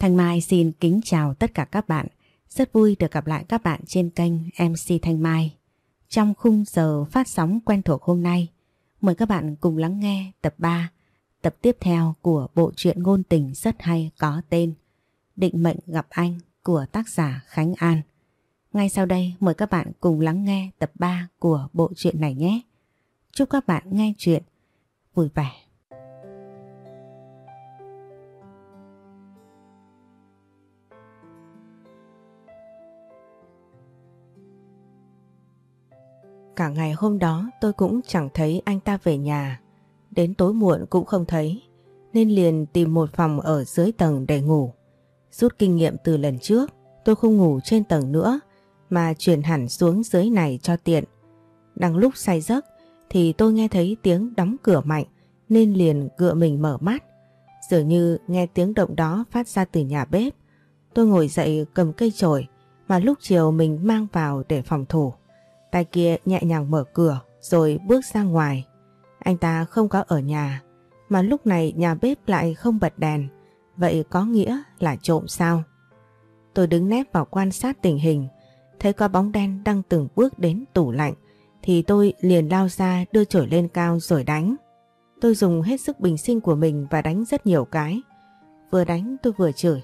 Thanh Mai xin kính chào tất cả các bạn. Rất vui được gặp lại các bạn trên kênh MC Thanh Mai. Trong khung giờ phát sóng quen thuộc hôm nay, mời các bạn cùng lắng nghe tập 3, tập tiếp theo của bộ truyện ngôn tình rất hay có tên Định mệnh gặp anh của tác giả Khánh An. Ngay sau đây mời các bạn cùng lắng nghe tập 3 của bộ truyện này nhé. Chúc các bạn nghe chuyện vui vẻ. Cả ngày hôm đó tôi cũng chẳng thấy anh ta về nhà. Đến tối muộn cũng không thấy. Nên liền tìm một phòng ở dưới tầng để ngủ. Rút kinh nghiệm từ lần trước, tôi không ngủ trên tầng nữa mà chuyển hẳn xuống dưới này cho tiện. Đang lúc say giấc thì tôi nghe thấy tiếng đóng cửa mạnh nên liền gựa mình mở mắt. Dường như nghe tiếng động đó phát ra từ nhà bếp. Tôi ngồi dậy cầm cây chổi mà lúc chiều mình mang vào để phòng thủ. Tay kia nhẹ nhàng mở cửa rồi bước ra ngoài. Anh ta không có ở nhà mà lúc này nhà bếp lại không bật đèn. Vậy có nghĩa là trộm sao? Tôi đứng nép vào quan sát tình hình thấy có bóng đen đang từng bước đến tủ lạnh thì tôi liền lao ra đưa chổi lên cao rồi đánh. Tôi dùng hết sức bình sinh của mình và đánh rất nhiều cái. Vừa đánh tôi vừa chửi.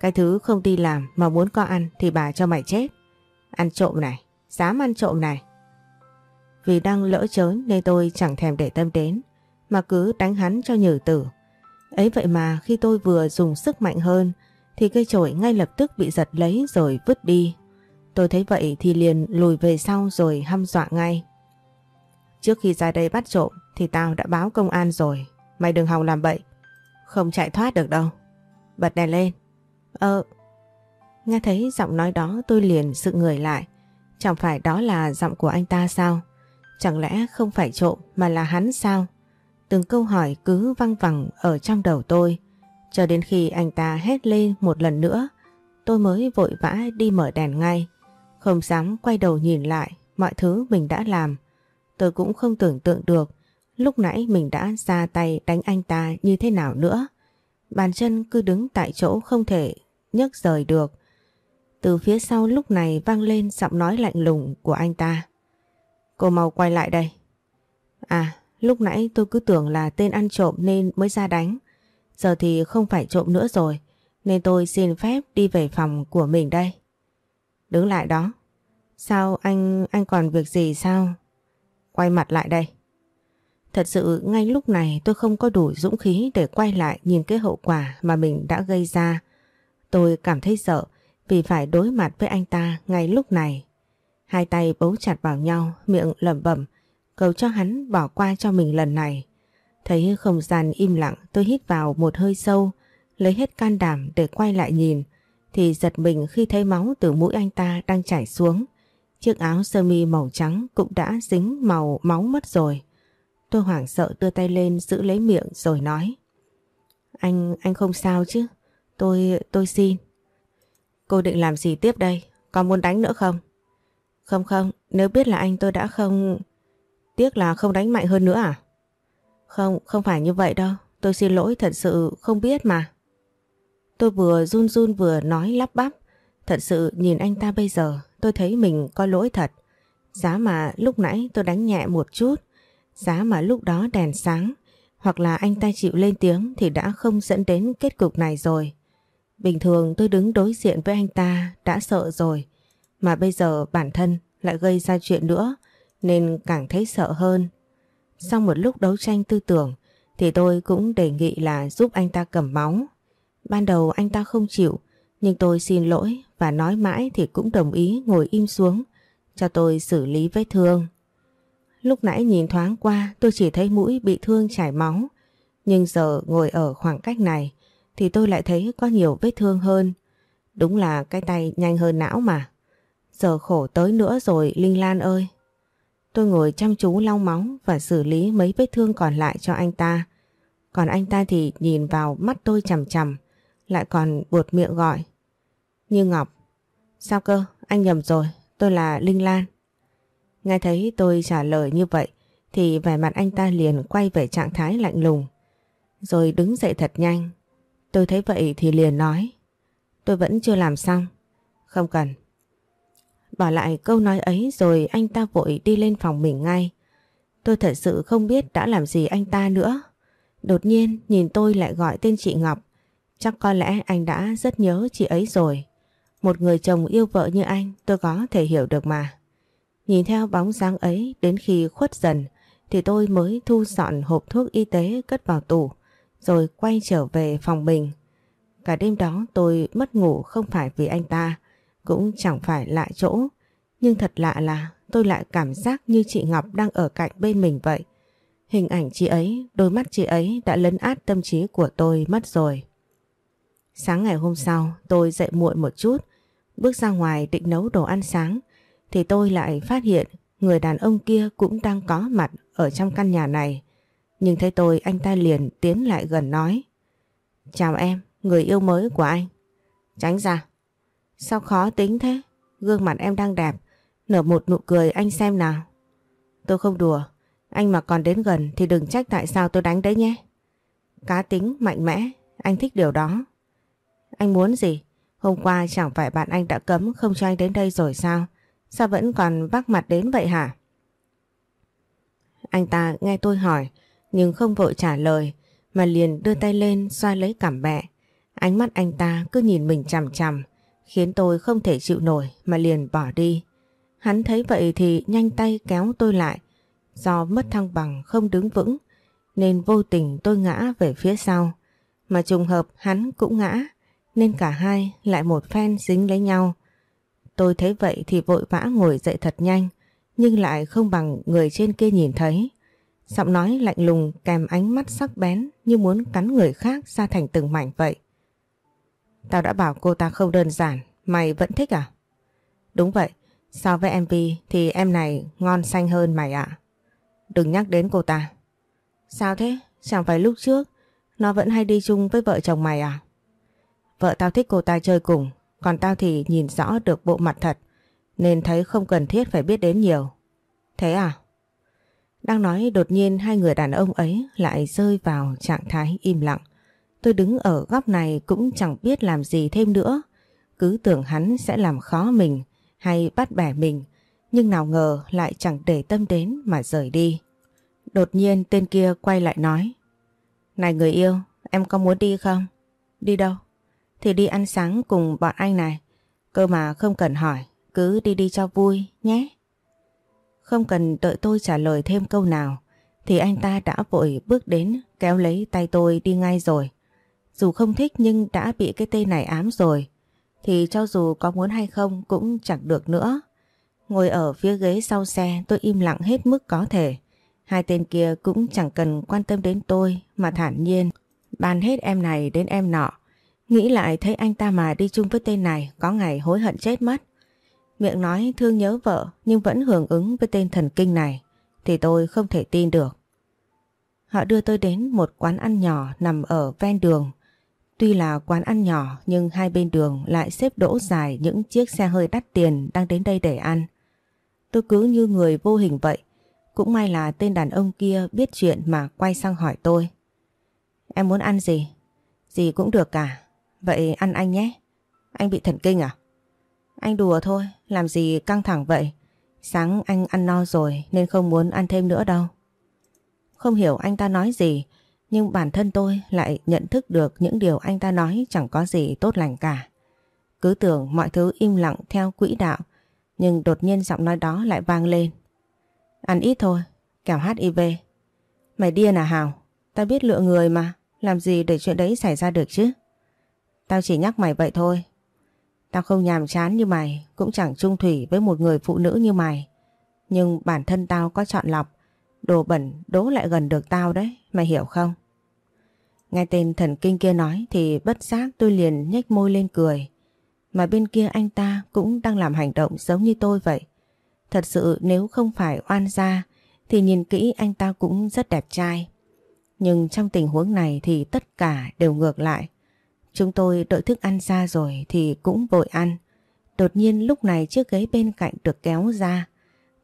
Cái thứ không đi làm mà muốn có ăn thì bà cho mày chết. Ăn trộm này, dám ăn trộm này. Vì đang lỡ chớn nên tôi chẳng thèm để tâm đến, mà cứ đánh hắn cho nhử tử. Ấy vậy mà khi tôi vừa dùng sức mạnh hơn, thì cây chổi ngay lập tức bị giật lấy rồi vứt đi. Tôi thấy vậy thì liền lùi về sau rồi hăm dọa ngay. Trước khi ra đây bắt trộm thì tao đã báo công an rồi. Mày đừng hòng làm bậy. Không chạy thoát được đâu. Bật đèn lên. Ờ. Nghe thấy giọng nói đó tôi liền sự người lại. Chẳng phải đó là giọng của anh ta sao? Chẳng lẽ không phải trộm mà là hắn sao? Từng câu hỏi cứ văng vẳng ở trong đầu tôi. Cho đến khi anh ta hét lên một lần nữa, tôi mới vội vã đi mở đèn ngay. Không dám quay đầu nhìn lại mọi thứ mình đã làm. Tôi cũng không tưởng tượng được lúc nãy mình đã ra tay đánh anh ta như thế nào nữa. Bàn chân cứ đứng tại chỗ không thể nhấc rời được. Từ phía sau lúc này vang lên giọng nói lạnh lùng của anh ta. Cô mau quay lại đây. À, lúc nãy tôi cứ tưởng là tên ăn trộm nên mới ra đánh. Giờ thì không phải trộm nữa rồi, nên tôi xin phép đi về phòng của mình đây. Đứng lại đó. Sao anh, anh còn việc gì sao? Quay mặt lại đây. Thật sự ngay lúc này tôi không có đủ dũng khí để quay lại nhìn cái hậu quả mà mình đã gây ra. Tôi cảm thấy sợ vì phải đối mặt với anh ta ngay lúc này. Hai tay bấu chặt vào nhau, miệng lẩm bẩm, cầu cho hắn bỏ qua cho mình lần này. Thấy không gian im lặng, tôi hít vào một hơi sâu, lấy hết can đảm để quay lại nhìn thì giật mình khi thấy máu từ mũi anh ta đang chảy xuống. Chiếc áo sơ mi màu trắng cũng đã dính màu máu mất rồi. Tôi hoảng sợ đưa tay lên giữ lấy miệng rồi nói. Anh, anh không sao chứ? Tôi, tôi xin. Cô định làm gì tiếp đây? Còn muốn đánh nữa không? Không không, nếu biết là anh tôi đã không... Tiếc là không đánh mạnh hơn nữa à? Không, không phải như vậy đâu. Tôi xin lỗi thật sự không biết mà. Tôi vừa run run vừa nói lắp bắp. Thật sự nhìn anh ta bây giờ tôi thấy mình có lỗi thật. Giá mà lúc nãy tôi đánh nhẹ một chút, giá mà lúc đó đèn sáng, hoặc là anh ta chịu lên tiếng thì đã không dẫn đến kết cục này rồi. Bình thường tôi đứng đối diện với anh ta đã sợ rồi, mà bây giờ bản thân lại gây ra chuyện nữa nên càng thấy sợ hơn. Sau một lúc đấu tranh tư tưởng thì tôi cũng đề nghị là giúp anh ta cầm máu Ban đầu anh ta không chịu, nhưng tôi xin lỗi và nói mãi thì cũng đồng ý ngồi im xuống cho tôi xử lý vết thương. Lúc nãy nhìn thoáng qua tôi chỉ thấy mũi bị thương chảy máu, nhưng giờ ngồi ở khoảng cách này thì tôi lại thấy có nhiều vết thương hơn. Đúng là cái tay nhanh hơn não mà. Giờ khổ tới nữa rồi, Linh Lan ơi. Tôi ngồi chăm chú lau máu và xử lý mấy vết thương còn lại cho anh ta. Còn anh ta thì nhìn vào mắt tôi chằm chằm, lại còn buột miệng gọi. Như Ngọc. Sao cơ? Anh nhầm rồi. Tôi là Linh Lan. Nghe thấy tôi trả lời như vậy thì vẻ mặt anh ta liền quay về trạng thái lạnh lùng. Rồi đứng dậy thật nhanh. Tôi thấy vậy thì liền nói. Tôi vẫn chưa làm xong. Không cần. Bỏ lại câu nói ấy rồi anh ta vội đi lên phòng mình ngay. Tôi thật sự không biết đã làm gì anh ta nữa. Đột nhiên nhìn tôi lại gọi tên chị Ngọc. Chắc có lẽ anh đã rất nhớ chị ấy rồi. Một người chồng yêu vợ như anh tôi có thể hiểu được mà. Nhìn theo bóng dáng ấy đến khi khuất dần thì tôi mới thu dọn hộp thuốc y tế cất vào tủ rồi quay trở về phòng mình. Cả đêm đó tôi mất ngủ không phải vì anh ta, cũng chẳng phải lạ chỗ. Nhưng thật lạ là tôi lại cảm giác như chị Ngọc đang ở cạnh bên mình vậy. Hình ảnh chị ấy, đôi mắt chị ấy đã lấn át tâm trí của tôi mất rồi. Sáng ngày hôm sau tôi dậy muộn một chút, bước ra ngoài định nấu đồ ăn sáng thì tôi lại phát hiện người đàn ông kia cũng đang có mặt ở trong căn nhà này. Nhưng thấy tôi anh ta liền tiến lại gần nói Chào em, người yêu mới của anh. Tránh ra. Sao khó tính thế? Gương mặt em đang đẹp. Nở một nụ cười anh xem nào. Tôi không đùa. Anh mà còn đến gần thì đừng trách tại sao tôi đánh đấy nhé. Cá tính, mạnh mẽ. Anh thích điều đó. Anh muốn gì? Hôm qua chẳng phải bạn anh đã cấm không cho anh đến đây rồi sao? Sao vẫn còn vác mặt đến vậy hả? Anh ta nghe tôi hỏi nhưng không vội trả lời mà liền đưa tay lên xoa lấy cảm bẹ. Ánh mắt anh ta cứ nhìn mình chằm chằm khiến tôi không thể chịu nổi mà liền bỏ đi. Hắn thấy vậy thì nhanh tay kéo tôi lại do mất thăng bằng không đứng vững nên vô tình tôi ngã về phía sau. Mà trùng hợp hắn cũng ngã nên cả hai lại một phen dính lấy nhau. Tôi thấy vậy thì vội vã ngồi dậy thật nhanh nhưng lại không bằng người trên kia nhìn thấy. Giọng nói lạnh lùng kèm ánh mắt sắc bén như muốn cắn người khác ra thành từng mảnh vậy. Tao đã bảo cô ta không đơn giản, mày vẫn thích à? Đúng vậy, so với MV thì em này ngon xanh hơn mày ạ. Đừng nhắc đến cô ta. Sao thế? Chẳng phải lúc trước nó vẫn hay đi chung với vợ chồng mày à? Vợ tao thích cô ta chơi cùng, còn tao thì nhìn rõ được bộ mặt thật, nên thấy không cần thiết phải biết đến nhiều. Thế à? Đang nói đột nhiên hai người đàn ông ấy lại rơi vào trạng thái im lặng. Tôi đứng ở góc này cũng chẳng biết làm gì thêm nữa. Cứ tưởng hắn sẽ làm khó mình hay bắt bẻ mình. Nhưng nào ngờ lại chẳng để tâm đến mà rời đi. Đột nhiên tên kia quay lại nói. Này người yêu, em có muốn đi không? Đi đâu? Thì đi ăn sáng cùng bọn anh này. Cơ mà không cần hỏi, cứ đi đi cho vui nhé. Không cần đợi tôi trả lời thêm câu nào, thì anh ta đã vội bước đến, kéo lấy tay tôi đi ngay rồi. Dù không thích nhưng đã bị cái tên này ám rồi, thì cho dù có muốn hay không cũng chẳng được nữa. Ngồi ở phía ghế sau xe, tôi im lặng hết mức có thể. Hai tên kia cũng chẳng cần quan tâm đến tôi, mà thản nhiên bàn hết em này đến em nọ. Nghĩ lại thấy anh ta mà đi chung với tên này, có ngày hối hận chết mất. Miệng nói thương nhớ vợ nhưng vẫn hưởng ứng với tên thần kinh này, thì tôi không thể tin được. Họ đưa tôi đến một quán ăn nhỏ nằm ở ven đường. Tuy là quán ăn nhỏ, nhưng hai bên đường lại xếp đỗ dài những chiếc xe hơi đắt tiền đang đến đây để ăn. Tôi cứ như người vô hình vậy. Cũng may là tên đàn ông kia biết chuyện mà quay sang hỏi tôi. Em muốn ăn gì? Gì cũng được cả. Vậy ăn anh nhé. Anh bị thần kinh à? Anh đùa thôi, làm gì căng thẳng vậy? Sáng anh ăn no rồi nên không muốn ăn thêm nữa đâu. Không hiểu anh ta nói gì, nhưng bản thân tôi lại nhận thức được những điều anh ta nói chẳng có gì tốt lành cả. Cứ tưởng mọi thứ im lặng theo quỹ đạo, nhưng đột nhiên giọng nói đó lại vang lên. Ăn ít thôi, kẻo HIV. Mày điên à Hào? Tao biết lựa người mà, làm gì để chuyện đấy xảy ra được chứ? Tao chỉ nhắc mày vậy thôi, Tao không nhàm chán như mày, cũng chẳng trung thủy với một người phụ nữ như mày. Nhưng bản thân tao có chọn lọc, đồ bẩn đố lại gần được tao đấy, mày hiểu không? Nghe tên thần kinh kia nói thì bất giác tôi liền nhếch môi lên cười. Mà bên kia anh ta cũng đang làm hành động giống như tôi vậy. Thật sự nếu không phải oan gia thì nhìn kỹ anh ta cũng rất đẹp trai. Nhưng trong tình huống này thì tất cả đều ngược lại. Chúng tôi đợi thức ăn ra rồi thì cũng vội ăn. Đột nhiên lúc này chiếc ghế bên cạnh được kéo ra.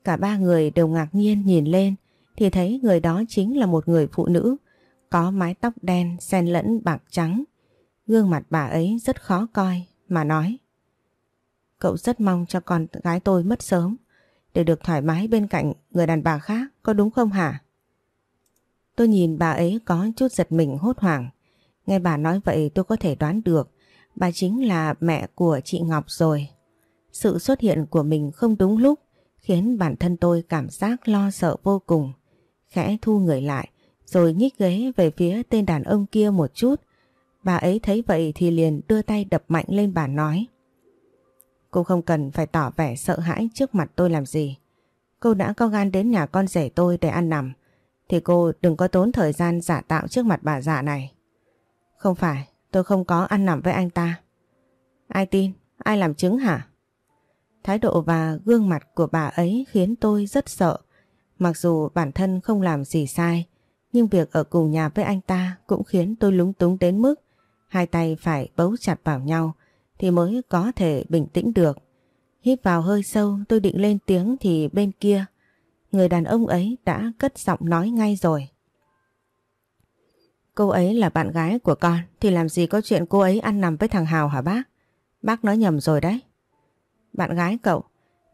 Cả ba người đều ngạc nhiên nhìn lên thì thấy người đó chính là một người phụ nữ có mái tóc đen xen lẫn bạc trắng. Gương mặt bà ấy rất khó coi mà nói. Cậu rất mong cho con gái tôi mất sớm để được thoải mái bên cạnh người đàn bà khác, có đúng không hả? Tôi nhìn bà ấy có chút giật mình hốt hoảng. Nghe bà nói vậy tôi có thể đoán được, bà chính là mẹ của chị Ngọc rồi. Sự xuất hiện của mình không đúng lúc, khiến bản thân tôi cảm giác lo sợ vô cùng. Khẽ thu người lại, rồi nhích ghế về phía tên đàn ông kia một chút. Bà ấy thấy vậy thì liền đưa tay đập mạnh lên bà nói. Cô không cần phải tỏ vẻ sợ hãi trước mặt tôi làm gì. Cô đã có gan đến nhà con rể tôi để ăn nằm. Thì cô đừng có tốn thời gian giả tạo trước mặt bà già này. Không phải, tôi không có ăn nằm với anh ta. Ai tin? Ai làm chứng hả? Thái độ và gương mặt của bà ấy khiến tôi rất sợ. Mặc dù bản thân không làm gì sai, nhưng việc ở cùng nhà với anh ta cũng khiến tôi lúng túng đến mức hai tay phải bấu chặt vào nhau thì mới có thể bình tĩnh được. Hít vào hơi sâu tôi định lên tiếng thì bên kia người đàn ông ấy đã cất giọng nói ngay rồi. Cô ấy là bạn gái của con thì làm gì có chuyện cô ấy ăn nằm với thằng Hào hả bác? Bác nói nhầm rồi đấy. Bạn gái cậu,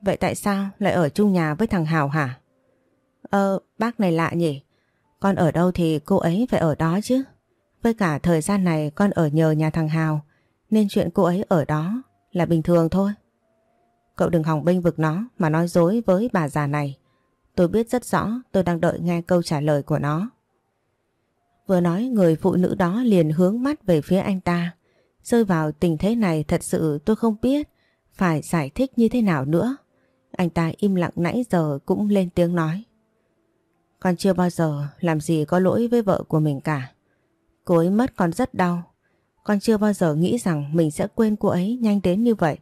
vậy tại sao lại ở chung nhà với thằng Hào hả? Ờ, bác này lạ nhỉ? Con ở đâu thì cô ấy phải ở đó chứ. Với cả thời gian này con ở nhờ nhà thằng Hào nên chuyện cô ấy ở đó là bình thường thôi. Cậu đừng hòng bênh vực nó mà nói dối với bà già này. Tôi biết rất rõ tôi đang đợi nghe câu trả lời của nó. Vừa nói, người phụ nữ đó liền hướng mắt về phía anh ta. Rơi vào tình thế này, thật sự tôi không biết phải giải thích như thế nào nữa. Anh ta im lặng nãy giờ cũng lên tiếng nói. Con chưa bao giờ làm gì có lỗi với vợ của mình cả. Cô ấy mất con rất đau. Con chưa bao giờ nghĩ rằng mình sẽ quên cô ấy nhanh đến như vậy.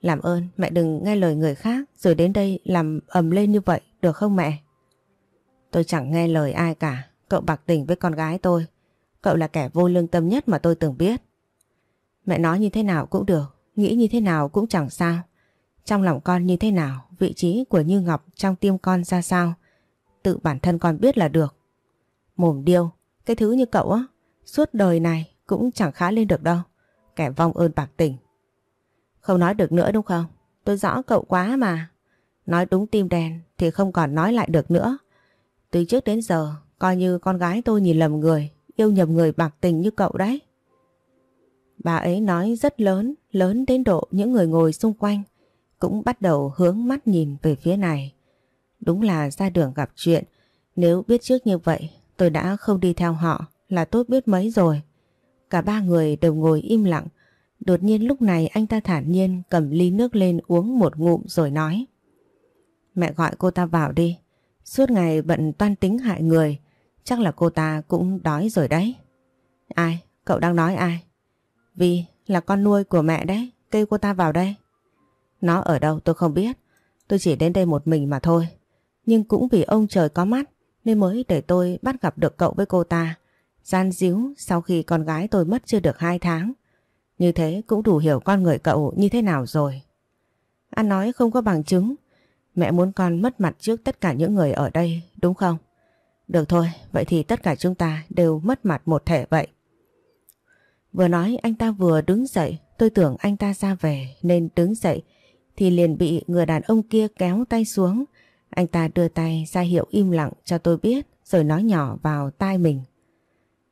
Làm ơn, mẹ đừng nghe lời người khác rồi đến đây làm ầm lên như vậy, được không mẹ? Tôi chẳng nghe lời ai cả. Cậu bạc tình với con gái tôi. Cậu là kẻ vô lương tâm nhất mà tôi từng biết. Mẹ nói như thế nào cũng được. Nghĩ như thế nào cũng chẳng sao. Trong lòng con như thế nào, vị trí của Như Ngọc trong tim con ra sao, tự bản thân con biết là được. Mồm điêu, cái thứ như cậu á, suốt đời này cũng chẳng khá lên được đâu. Kẻ vong ơn bạc tình. Không nói được nữa đúng không? Tôi rõ cậu quá mà. Nói đúng tim đen thì không còn nói lại được nữa. Từ trước đến giờ, coi như con gái tôi nhìn lầm người, yêu nhầm người bạc tình như cậu đấy. Bà ấy nói rất lớn, lớn đến độ những người ngồi xung quanh cũng bắt đầu hướng mắt nhìn về phía này. Đúng là ra đường gặp chuyện, nếu biết trước như vậy tôi đã không đi theo họ là tốt biết mấy rồi. Cả ba người đều ngồi im lặng, đột nhiên lúc này anh ta thản nhiên cầm ly nước lên uống một ngụm rồi nói. Mẹ gọi cô ta vào đi, suốt ngày bận toan tính hại người, chắc là cô ta cũng đói rồi đấy. Ai? Cậu đang nói ai? Vì là con nuôi của mẹ đấy, kêu cô ta vào đây. Nó ở đâu tôi không biết, tôi chỉ đến đây một mình mà thôi. Nhưng cũng vì ông trời có mắt nên mới để tôi bắt gặp được cậu với cô ta. Gian díu sau khi con gái tôi mất chưa được 2 tháng. Như thế cũng đủ hiểu con người cậu như thế nào rồi. Anh nói không có bằng chứng. Mẹ muốn con mất mặt trước tất cả những người ở đây, đúng không? Được thôi, vậy thì tất cả chúng ta đều mất mặt một thể vậy. Vừa nói anh ta vừa đứng dậy, tôi tưởng anh ta ra về nên đứng dậy thì liền bị người đàn ông kia kéo tay xuống. Anh ta đưa tay ra hiệu im lặng cho tôi biết rồi nói nhỏ vào tai mình.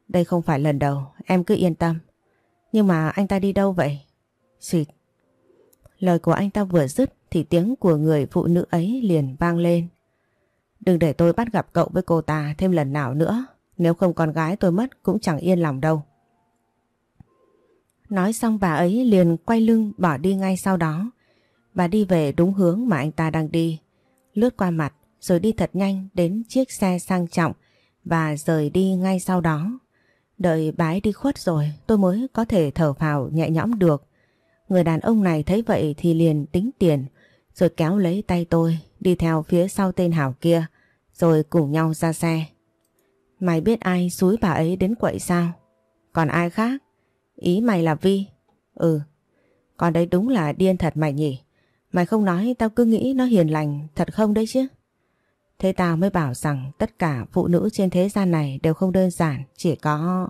Đây không phải lần đầu, em cứ yên tâm. Nhưng mà anh ta đi đâu vậy? Xịt. Lời của anh ta vừa dứt thì tiếng của người phụ nữ ấy liền vang lên. Đừng để tôi bắt gặp cậu với cô ta thêm lần nào nữa. Nếu không con gái tôi mất cũng chẳng yên lòng đâu. Nói xong bà ấy liền quay lưng bỏ đi ngay sau đó. Bà đi về đúng hướng mà anh ta đang đi. Lướt qua mặt rồi đi thật nhanh đến chiếc xe sang trọng và rời đi ngay sau đó. Đợi bà ấy đi khuất rồi, tôi mới có thể thở vào nhẹ nhõm được. Người đàn ông này thấy vậy thì liền tính tiền rồi kéo lấy tay tôi đi theo phía sau tên Hảo kia rồi cùng nhau ra xe. Mày biết ai xúi bà ấy đến quậy sao? Còn ai khác? Ý mày là Vi? Ừ. Còn đấy đúng là điên thật mày nhỉ? Mày không nói tao cứ nghĩ nó hiền lành thật không đấy chứ? Thế tao mới bảo rằng tất cả phụ nữ trên thế gian này đều không đơn giản, chỉ có...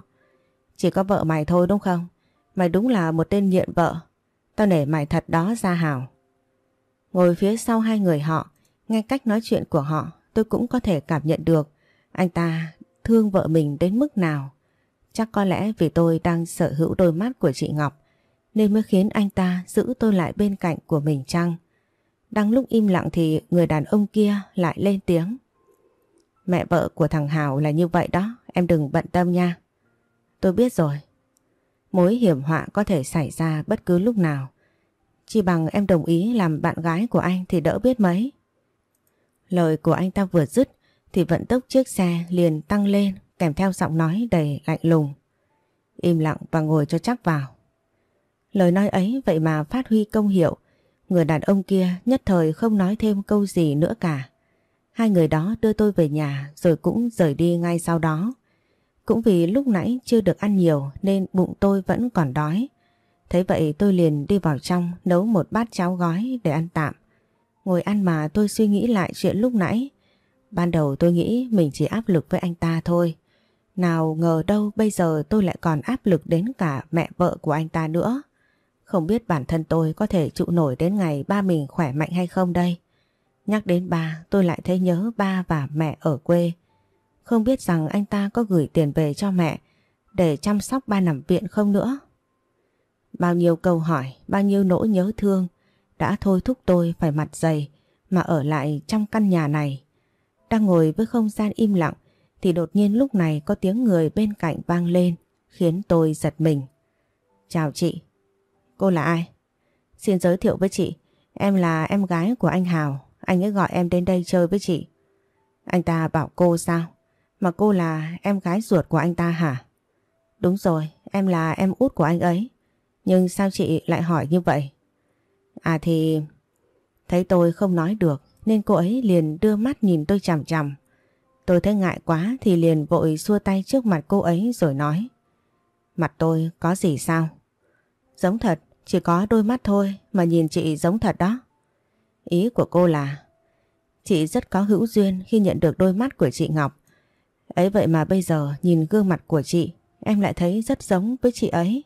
Chỉ có vợ mày thôi đúng không? Mày đúng là một tên nghiện vợ. Tao nể mày thật đó Gia Hảo. Ngồi phía sau hai người họ, nghe cách nói chuyện của họ, tôi cũng có thể cảm nhận được anh ta thương vợ mình đến mức nào. Chắc có lẽ vì tôi đang sở hữu đôi mắt của chị Ngọc nên mới khiến anh ta giữ tôi lại bên cạnh của mình chăng. Đang lúc im lặng thì người đàn ông kia lại lên tiếng. Mẹ vợ của thằng Hào là như vậy đó, em đừng bận tâm nha. Tôi biết rồi. Mối hiểm họa có thể xảy ra bất cứ lúc nào. Chỉ bằng em đồng ý làm bạn gái của anh thì đỡ biết mấy. Lời của anh ta vừa dứt thì vận tốc chiếc xe liền tăng lên, kèm theo giọng nói đầy lạnh lùng. Im lặng và ngồi cho chắc vào. Lời nói ấy vậy mà phát huy công hiệu. Người đàn ông kia nhất thời không nói thêm câu gì nữa cả. Hai người đó đưa tôi về nhà rồi cũng rời đi ngay sau đó. Cũng vì lúc nãy chưa được ăn nhiều nên bụng tôi vẫn còn đói. Thế vậy tôi liền đi vào trong, nấu một bát cháo gói để ăn tạm. Ngồi ăn mà tôi suy nghĩ lại chuyện lúc nãy. Ban đầu tôi nghĩ mình chỉ áp lực với anh ta thôi. Nào ngờ đâu bây giờ tôi lại còn áp lực đến cả mẹ vợ của anh ta nữa. Không biết bản thân tôi có thể trụ nổi đến ngày ba mình khỏe mạnh hay không đây. Nhắc đến ba, tôi lại thấy nhớ ba và mẹ ở quê. Không biết rằng anh ta có gửi tiền về cho mẹ để chăm sóc ba nằm viện không nữa. Bao nhiêu câu hỏi, bao nhiêu nỗi nhớ thương đã thôi thúc tôi phải mặt dày mà ở lại trong căn nhà này. Đang ngồi với không gian im lặng thì đột nhiên lúc này có tiếng người bên cạnh vang lên khiến tôi giật mình. Chào chị. Cô là ai? Xin giới thiệu với chị, em là em gái của anh Hào, anh ấy gọi em đến đây chơi với chị. Anh ta bảo cô sao? Mà cô là em gái ruột của anh ta hả? Đúng rồi, em là em út của anh ấy. Nhưng sao chị lại hỏi như vậy? À thì... Thấy tôi không nói được nên cô ấy liền đưa mắt nhìn tôi chằm chằm. Tôi thấy ngại quá thì liền vội xua tay trước mặt cô ấy rồi nói. Mặt tôi có gì sao? Giống thật, chỉ có đôi mắt thôi mà nhìn chị giống thật đó. Ý của cô là chị rất có hữu duyên khi nhận được đôi mắt của chị Ngọc. Ấy vậy mà bây giờ nhìn gương mặt của chị em lại thấy rất giống với chị ấy.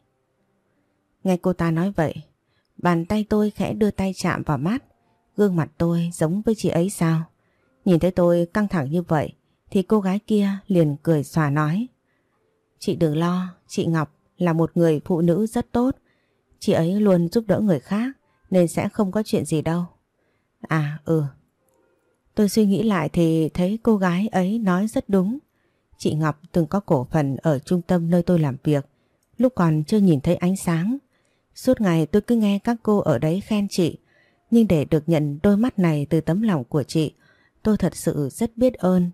Nghe cô ta nói vậy, bàn tay tôi khẽ đưa tay chạm vào mắt. Gương mặt tôi giống với chị ấy sao? Nhìn thấy tôi căng thẳng như vậy thì cô gái kia liền cười xòa nói. Chị đừng lo, chị Ngọc là một người phụ nữ rất tốt. Chị ấy luôn giúp đỡ người khác nên sẽ không có chuyện gì đâu. À ừ. Tôi suy nghĩ lại thì thấy cô gái ấy nói rất đúng. Chị Ngọc từng có cổ phần ở trung tâm nơi tôi làm việc. Lúc còn chưa nhìn thấy ánh sáng. Suốt ngày tôi cứ nghe các cô ở đấy khen chị. Nhưng để được nhận đôi mắt này từ tấm lòng của chị, tôi thật sự rất biết ơn.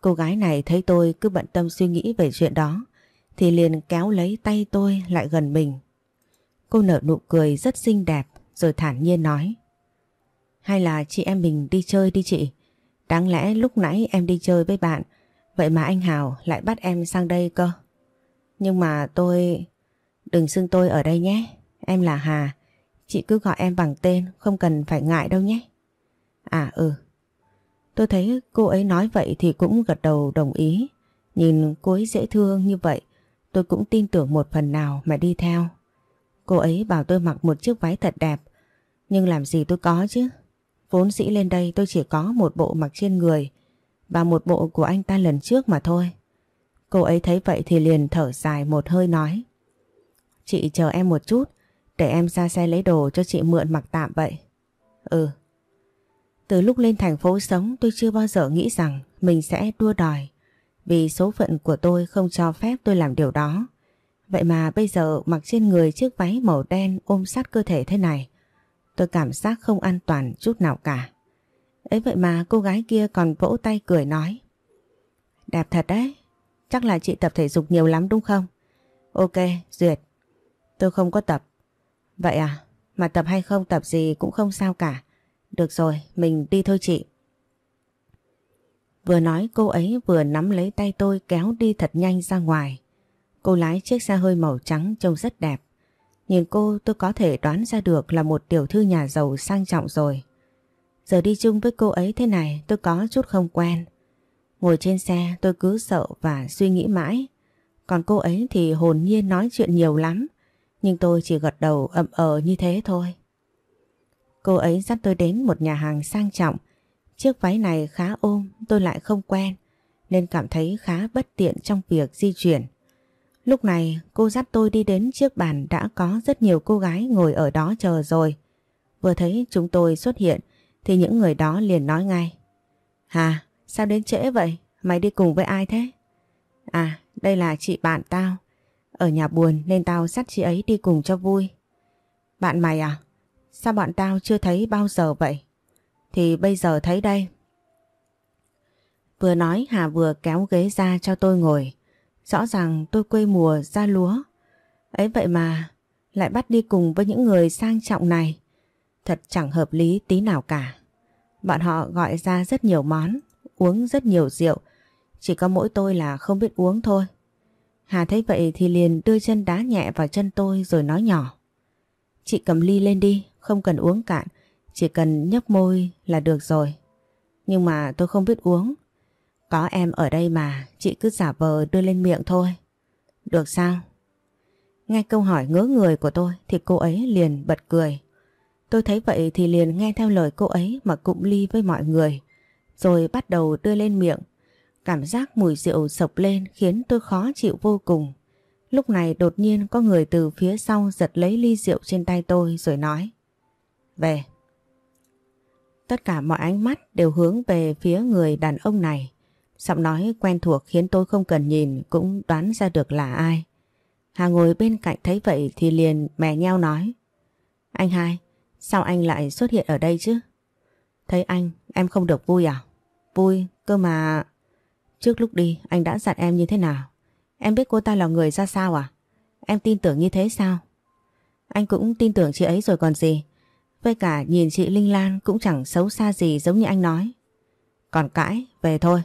Cô gái này thấy tôi cứ bận tâm suy nghĩ về chuyện đó, thì liền kéo lấy tay tôi lại gần mình. Cô nở nụ cười rất xinh đẹp rồi thản nhiên nói. Hay là chị em mình đi chơi đi chị? Đáng lẽ lúc nãy em đi chơi với bạn, vậy mà anh Hào lại bắt em sang đây cơ. Nhưng mà tôi... Đừng xưng tôi ở đây nhé, em là Hà. Chị cứ gọi em bằng tên, không cần phải ngại đâu nhé. À ừ. Tôi thấy cô ấy nói vậy thì cũng gật đầu đồng ý. Nhìn cô ấy dễ thương như vậy, tôi cũng tin tưởng một phần nào mà đi theo. Cô ấy bảo tôi mặc một chiếc váy thật đẹp, nhưng làm gì tôi có chứ. Vốn dĩ lên đây tôi chỉ có một bộ mặc trên người và một bộ của anh ta lần trước mà thôi. Cô ấy thấy vậy thì liền thở dài một hơi nói. Chị chờ em một chút, để em ra xe lấy đồ cho chị mượn mặc tạm vậy. Ừ. Từ lúc lên thành phố sống tôi chưa bao giờ nghĩ rằng mình sẽ đua đòi. Vì số phận của tôi không cho phép tôi làm điều đó. Vậy mà bây giờ mặc trên người chiếc váy màu đen ôm sát cơ thể thế này. Tôi cảm giác không an toàn chút nào cả. Ấy vậy mà cô gái kia còn vỗ tay cười nói. Đẹp thật đấy. Chắc là chị tập thể dục nhiều lắm đúng không? Ok, duyệt. Tôi không có tập. Vậy à? Mà tập hay không tập gì cũng không sao cả. Được rồi, mình đi thôi chị. Vừa nói cô ấy vừa nắm lấy tay tôi kéo đi thật nhanh ra ngoài. Cô lái chiếc xe hơi màu trắng trông rất đẹp. Nhìn cô tôi có thể đoán ra được là một tiểu thư nhà giàu sang trọng rồi. Giờ đi chung với cô ấy thế này tôi có chút không quen. Ngồi trên xe tôi cứ sợ và suy nghĩ mãi. Còn cô ấy thì hồn nhiên nói chuyện nhiều lắm. Nhưng tôi chỉ gật đầu ậm ờ như thế thôi. Cô ấy dắt tôi đến một nhà hàng sang trọng. Chiếc váy này khá ôm, tôi lại không quen, nên cảm thấy khá bất tiện trong việc di chuyển. Lúc này cô dắt tôi đi đến chiếc bàn đã có rất nhiều cô gái ngồi ở đó chờ rồi. Vừa thấy chúng tôi xuất hiện thì những người đó liền nói ngay. Hà, sao đến trễ vậy? Mày đi cùng với ai thế? À, đây là chị bạn tao. Ở nhà buồn nên tao dắt chị ấy đi cùng cho vui. Bạn mày à? Sao bọn tao chưa thấy bao giờ vậy? Thì bây giờ thấy đây. Vừa nói Hà vừa kéo ghế ra cho tôi ngồi. Rõ ràng tôi quê mùa ra lúa. Ấy vậy mà lại bắt đi cùng với những người sang trọng này. Thật chẳng hợp lý tí nào cả. Bọn họ gọi ra rất nhiều món, uống rất nhiều rượu. Chỉ có mỗi tôi là không biết uống thôi. Hà thấy vậy thì liền đưa chân đá nhẹ vào chân tôi rồi nói nhỏ. Chị cầm ly lên đi, không cần uống cạn, chỉ cần nhấp môi là được rồi. Nhưng mà tôi không biết uống. Có em ở đây mà, chị cứ giả vờ đưa lên miệng thôi. Được sao? Nghe câu hỏi ngớ người của tôi thì cô ấy liền bật cười. Tôi thấy vậy thì liền nghe theo lời cô ấy mà cụm ly với mọi người. Rồi bắt đầu đưa lên miệng. Cảm giác mùi rượu sộc lên khiến tôi khó chịu vô cùng. Lúc này đột nhiên có người từ phía sau giật lấy ly rượu trên tay tôi rồi nói. Về. Tất cả mọi ánh mắt đều hướng về phía người đàn ông này. Giọng nói quen thuộc khiến tôi không cần nhìn cũng đoán ra được là ai. Hà ngồi bên cạnh thấy vậy thì liền mè nheo nói. Anh hai, sao anh lại xuất hiện ở đây chứ? Thấy anh, em không được vui à? Vui, cơ mà... Trước lúc đi, anh đã dặn em như thế nào? Em biết cô ta là người ra sao à? Em tin tưởng như thế sao? Anh cũng tin tưởng chị ấy rồi còn gì. Với cả nhìn chị Linh Lan cũng chẳng xấu xa gì giống như anh nói. Còn cãi, về thôi.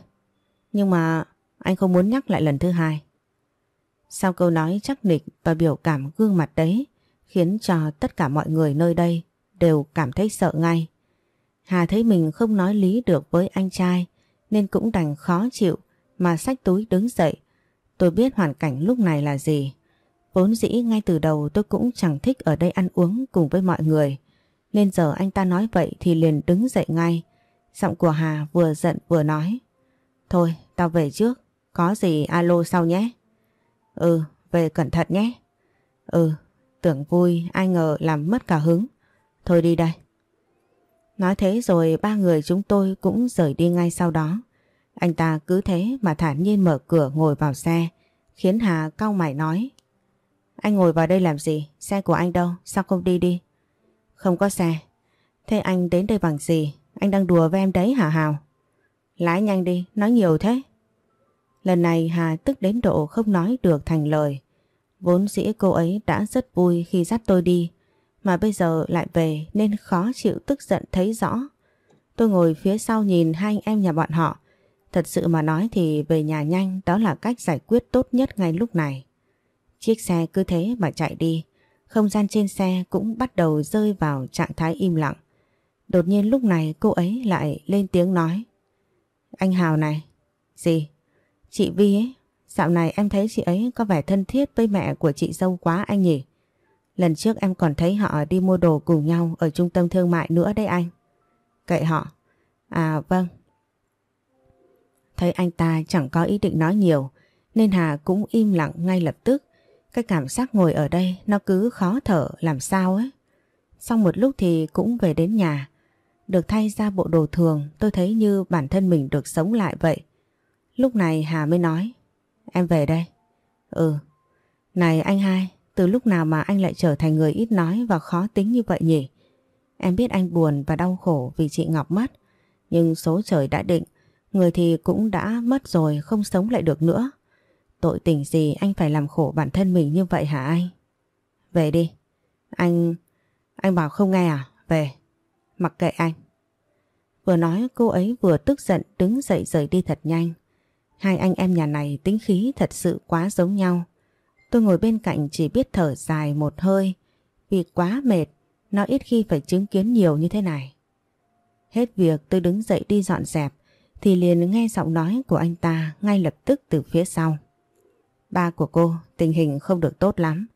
Nhưng mà anh không muốn nhắc lại lần thứ hai. Sau câu nói chắc nịch và biểu cảm gương mặt đấy khiến cho tất cả mọi người nơi đây đều cảm thấy sợ ngay. Hà thấy mình không nói lý được với anh trai nên cũng đành khó chịu mà sách túi đứng dậy. Tôi biết hoàn cảnh lúc này là gì. Vốn dĩ ngay từ đầu tôi cũng chẳng thích ở đây ăn uống cùng với mọi người. Nên giờ anh ta nói vậy thì liền đứng dậy ngay. Giọng của Hà vừa giận vừa nói. Thôi, tao về trước. Có gì alo sau nhé. Ừ, về cẩn thận nhé. Ừ, tưởng vui, ai ngờ làm mất cả hứng. Thôi đi đây. Nói thế rồi ba người chúng tôi cũng rời đi ngay sau đó. Anh ta cứ thế mà thản nhiên mở cửa ngồi vào xe, khiến Hà cau mày nói. Anh ngồi vào đây làm gì? Xe của anh đâu? Sao không đi đi? Không có xe. Thế anh đến đây bằng gì? Anh đang đùa với em đấy hả Hào? Lái nhanh đi, nói nhiều thế. Lần này Hà tức đến độ không nói được thành lời. Vốn dĩ cô ấy đã rất vui khi dắt tôi đi, mà bây giờ lại về nên khó chịu tức giận thấy rõ. Tôi ngồi phía sau nhìn hai anh em nhà bọn họ. Thật sự mà nói thì về nhà nhanh đó là cách giải quyết tốt nhất ngay lúc này. Chiếc xe cứ thế mà chạy đi. Không gian trên xe cũng bắt đầu rơi vào trạng thái im lặng. Đột nhiên lúc này cô ấy lại lên tiếng nói. Anh Hào này. Gì? Chị Vi ấy. Dạo này em thấy chị ấy có vẻ thân thiết với mẹ của chị dâu quá anh nhỉ? Lần trước em còn thấy họ đi mua đồ cùng nhau ở trung tâm thương mại nữa đấy anh. Kệ họ. À vâng. Thấy anh ta chẳng có ý định nói nhiều nên Hà cũng im lặng ngay lập tức. Cái cảm giác ngồi ở đây nó cứ khó thở làm sao ấy. Sau một lúc thì cũng về đến nhà. Được thay ra bộ đồ thường tôi thấy như bản thân mình được sống lại vậy. Lúc này Hà mới nói Em về đây. Ừ. Này anh hai, từ lúc nào mà anh lại trở thành người ít nói và khó tính như vậy nhỉ? Em biết anh buồn và đau khổ vì chị Ngọc mất. Nhưng số trời đã định, người thì cũng đã mất rồi không sống lại được nữa. Tội tình gì anh phải làm khổ bản thân mình như vậy hả anh? Về đi. Anh... Anh bảo không nghe à? Về. Mặc kệ anh. Vừa nói cô ấy vừa tức giận đứng dậy rời đi thật nhanh. Hai anh em nhà này tính khí thật sự quá giống nhau. Tôi ngồi bên cạnh chỉ biết thở dài một hơi vì quá mệt, nó ít khi phải chứng kiến nhiều như thế này. Hết việc tôi đứng dậy đi dọn dẹp thì liền nghe giọng nói của anh ta ngay lập tức từ phía sau. Ba của cô tình hình không được tốt lắm.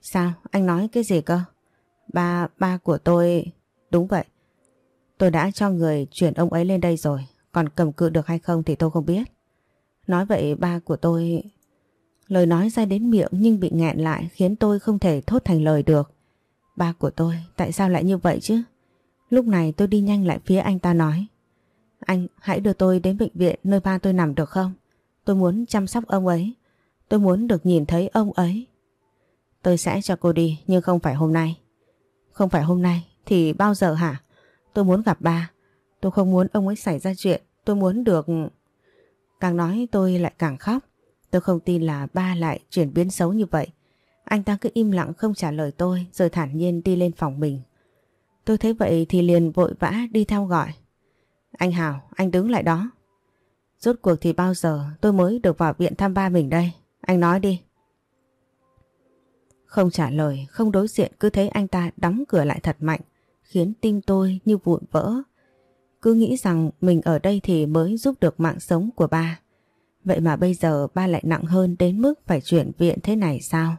Sao? Anh nói cái gì cơ? Ba, ba của tôi... Đúng vậy. Tôi đã cho người chuyển ông ấy lên đây rồi. Còn cầm cự được hay không thì tôi không biết. Nói vậy ba của tôi... Lời nói ra đến miệng nhưng bị nghẹn lại khiến tôi không thể thốt thành lời được. Ba của tôi, tại sao lại như vậy chứ? Lúc này tôi đi nhanh lại phía anh ta nói. Anh, hãy đưa tôi đến bệnh viện nơi ba tôi nằm được không? Tôi muốn chăm sóc ông ấy. Tôi muốn được nhìn thấy ông ấy. Tôi sẽ cho cô đi, nhưng không phải hôm nay. Không phải hôm nay, thì bao giờ hả? Tôi muốn gặp ba. Tôi không muốn ông ấy xảy ra chuyện. Tôi muốn được... Càng nói tôi lại càng khóc. Tôi không tin là ba lại chuyển biến xấu như vậy. Anh ta cứ im lặng không trả lời tôi, rồi thản nhiên đi lên phòng mình. Tôi thấy vậy thì liền vội vã đi theo gọi. Anh Hào, anh đứng lại đó. Rốt cuộc thì bao giờ tôi mới được vào viện thăm ba mình đây? Anh nói đi. Không trả lời, không đối diện cứ thấy anh ta đóng cửa lại thật mạnh, khiến tim tôi như vụn vỡ. Cứ nghĩ rằng mình ở đây thì mới giúp được mạng sống của ba. Vậy mà bây giờ ba lại nặng hơn đến mức phải chuyển viện thế này sao?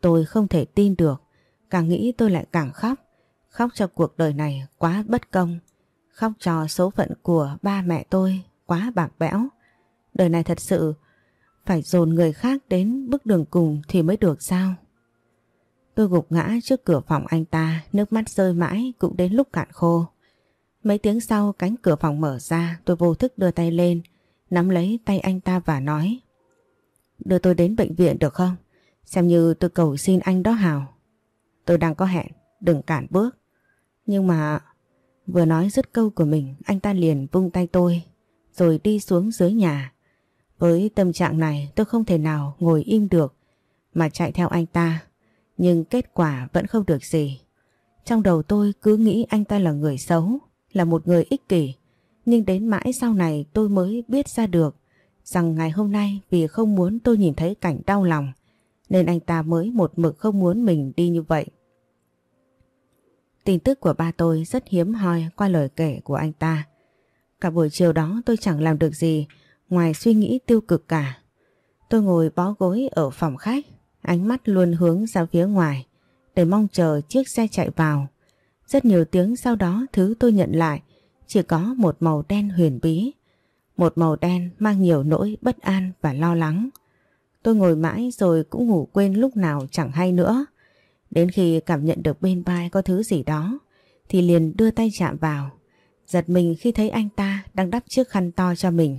Tôi không thể tin được, càng nghĩ tôi lại càng khóc. Khóc cho cuộc đời này quá bất công. Khóc cho số phận của ba mẹ tôi quá bạc bẽo. Đời này thật sự phải dồn người khác đến bước đường cùng thì mới được sao? Tôi gục ngã trước cửa phòng anh ta, nước mắt rơi mãi cũng đến lúc cạn khô. Mấy tiếng sau cánh cửa phòng mở ra, tôi vô thức đưa tay lên, nắm lấy tay anh ta và nói Đưa tôi đến bệnh viện được không? Xem như tôi cầu xin anh đó Hào. Tôi đang có hẹn, đừng cản bước. Nhưng mà vừa nói dứt câu của mình, anh ta liền vung tay tôi, rồi đi xuống dưới nhà. Với tâm trạng này tôi không thể nào ngồi im được mà chạy theo anh ta. Nhưng kết quả vẫn không được gì. Trong đầu tôi cứ nghĩ anh ta là người xấu, là một người ích kỷ. Nhưng đến mãi sau này tôi mới biết ra được rằng ngày hôm nay vì không muốn tôi nhìn thấy cảnh đau lòng nên anh ta mới một mực không muốn mình đi như vậy. Tin tức của ba tôi rất hiếm hoi qua lời kể của anh ta. Cả buổi chiều đó tôi chẳng làm được gì ngoài suy nghĩ tiêu cực cả. Tôi ngồi bó gối ở phòng khách, ánh mắt luôn hướng ra phía ngoài để mong chờ chiếc xe chạy vào. Rất nhiều tiếng sau đó thứ tôi nhận lại chỉ có một màu đen huyền bí. Một màu đen mang nhiều nỗi bất an và lo lắng. Tôi ngồi mãi rồi cũng ngủ quên lúc nào chẳng hay nữa. Đến khi cảm nhận được bên vai có thứ gì đó thì liền đưa tay chạm vào. Giật mình khi thấy anh ta đang đắp chiếc khăn to cho mình.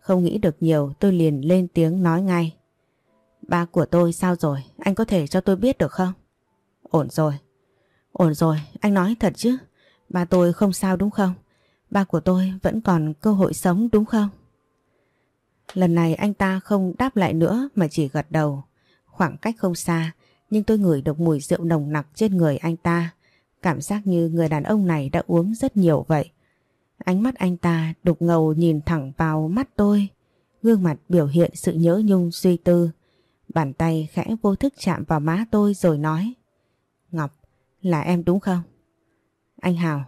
Không nghĩ được nhiều tôi liền lên tiếng nói ngay. Ba của tôi sao rồi? Anh có thể cho tôi biết được không? Ổn rồi. Ổn rồi, anh nói thật chứ? Ba tôi không sao đúng không? Ba của tôi vẫn còn cơ hội sống đúng không? Lần này anh ta không đáp lại nữa mà chỉ gật đầu. Khoảng cách không xa, nhưng tôi ngửi được mùi rượu nồng nặc trên người anh ta. Cảm giác như người đàn ông này đã uống rất nhiều vậy. Ánh mắt anh ta đục ngầu nhìn thẳng vào mắt tôi. Gương mặt biểu hiện sự nhớ nhung suy tư. Bàn tay khẽ vô thức chạm vào má tôi rồi nói. Ngọc, là em đúng không? Anh Hào.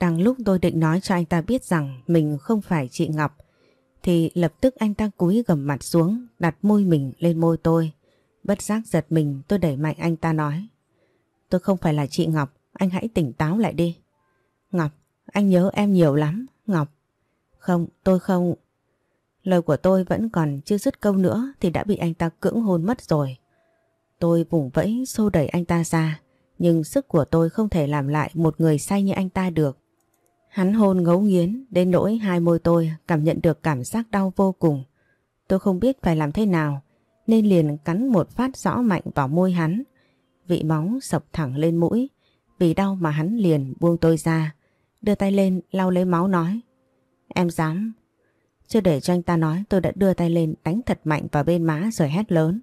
Đang lúc tôi định nói cho anh ta biết rằng mình không phải chị Ngọc thì lập tức anh ta cúi gầm mặt xuống đặt môi mình lên môi tôi. Bất giác giật mình tôi đẩy mạnh anh ta nói. Tôi không phải là chị Ngọc, anh hãy tỉnh táo lại đi. Ngọc, anh nhớ em nhiều lắm, Ngọc. Không, tôi không. Lời của tôi vẫn còn chưa dứt câu nữa thì đã bị anh ta cưỡng hôn mất rồi. Tôi vùng vẫy xô đẩy anh ta ra, nhưng sức của tôi không thể làm lại một người say như anh ta được. Hắn hôn ngấu nghiến đến nỗi hai môi tôi cảm nhận được cảm giác đau vô cùng. Tôi không biết phải làm thế nào nên liền cắn một phát rõ mạnh vào môi hắn. Vị máu sập thẳng lên mũi. Vì đau mà hắn liền buông tôi ra. Đưa tay lên lau lấy máu nói. Em dám. Chưa để cho anh ta nói tôi đã đưa tay lên đánh thật mạnh vào bên má rồi hét lớn.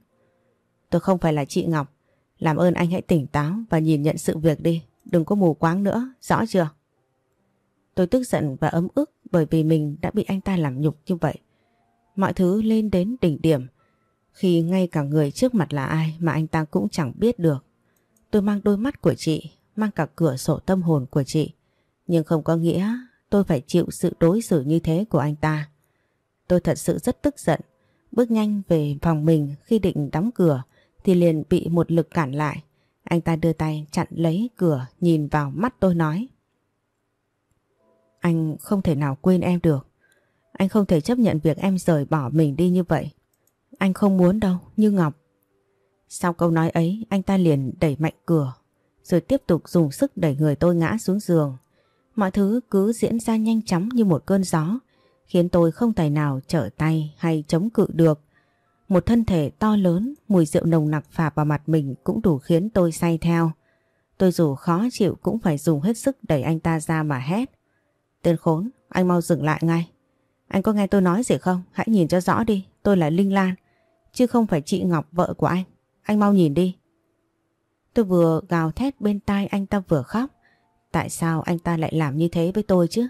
Tôi không phải là chị Ngọc. Làm ơn anh hãy tỉnh táo và nhìn nhận sự việc đi. Đừng có mù quáng nữa, rõ chưa? Tôi tức giận và ấm ức bởi vì mình đã bị anh ta làm nhục như vậy. Mọi thứ lên đến đỉnh điểm khi ngay cả người trước mặt là ai mà anh ta cũng chẳng biết được. Tôi mang đôi mắt của chị, mang cả cửa sổ tâm hồn của chị. Nhưng không có nghĩa tôi phải chịu sự đối xử như thế của anh ta. Tôi thật sự rất tức giận, bước nhanh về phòng mình khi định đóng cửa thì liền bị một lực cản lại. Anh ta đưa tay chặn lấy cửa nhìn vào mắt tôi nói. Anh không thể nào quên em được. Anh không thể chấp nhận việc em rời bỏ mình đi như vậy. Anh không muốn đâu, như Ngọc. Sau câu nói ấy, anh ta liền đẩy mạnh cửa, rồi tiếp tục dùng sức đẩy người tôi ngã xuống giường. Mọi thứ cứ diễn ra nhanh chóng như một cơn gió, khiến tôi không tài nào trở tay hay chống cự được. Một thân thể to lớn, mùi rượu nồng nặc phả vào mặt mình cũng đủ khiến tôi say theo. Tôi dù khó chịu cũng phải dùng hết sức đẩy anh ta ra mà hét. Tên khốn, anh mau dừng lại ngay. Anh có nghe tôi nói gì không? Hãy nhìn cho rõ đi, tôi là Linh Lan, chứ không phải chị Ngọc vợ của anh. Anh mau nhìn đi. Tôi vừa gào thét bên tai anh ta vừa khóc. Tại sao anh ta lại làm như thế với tôi chứ?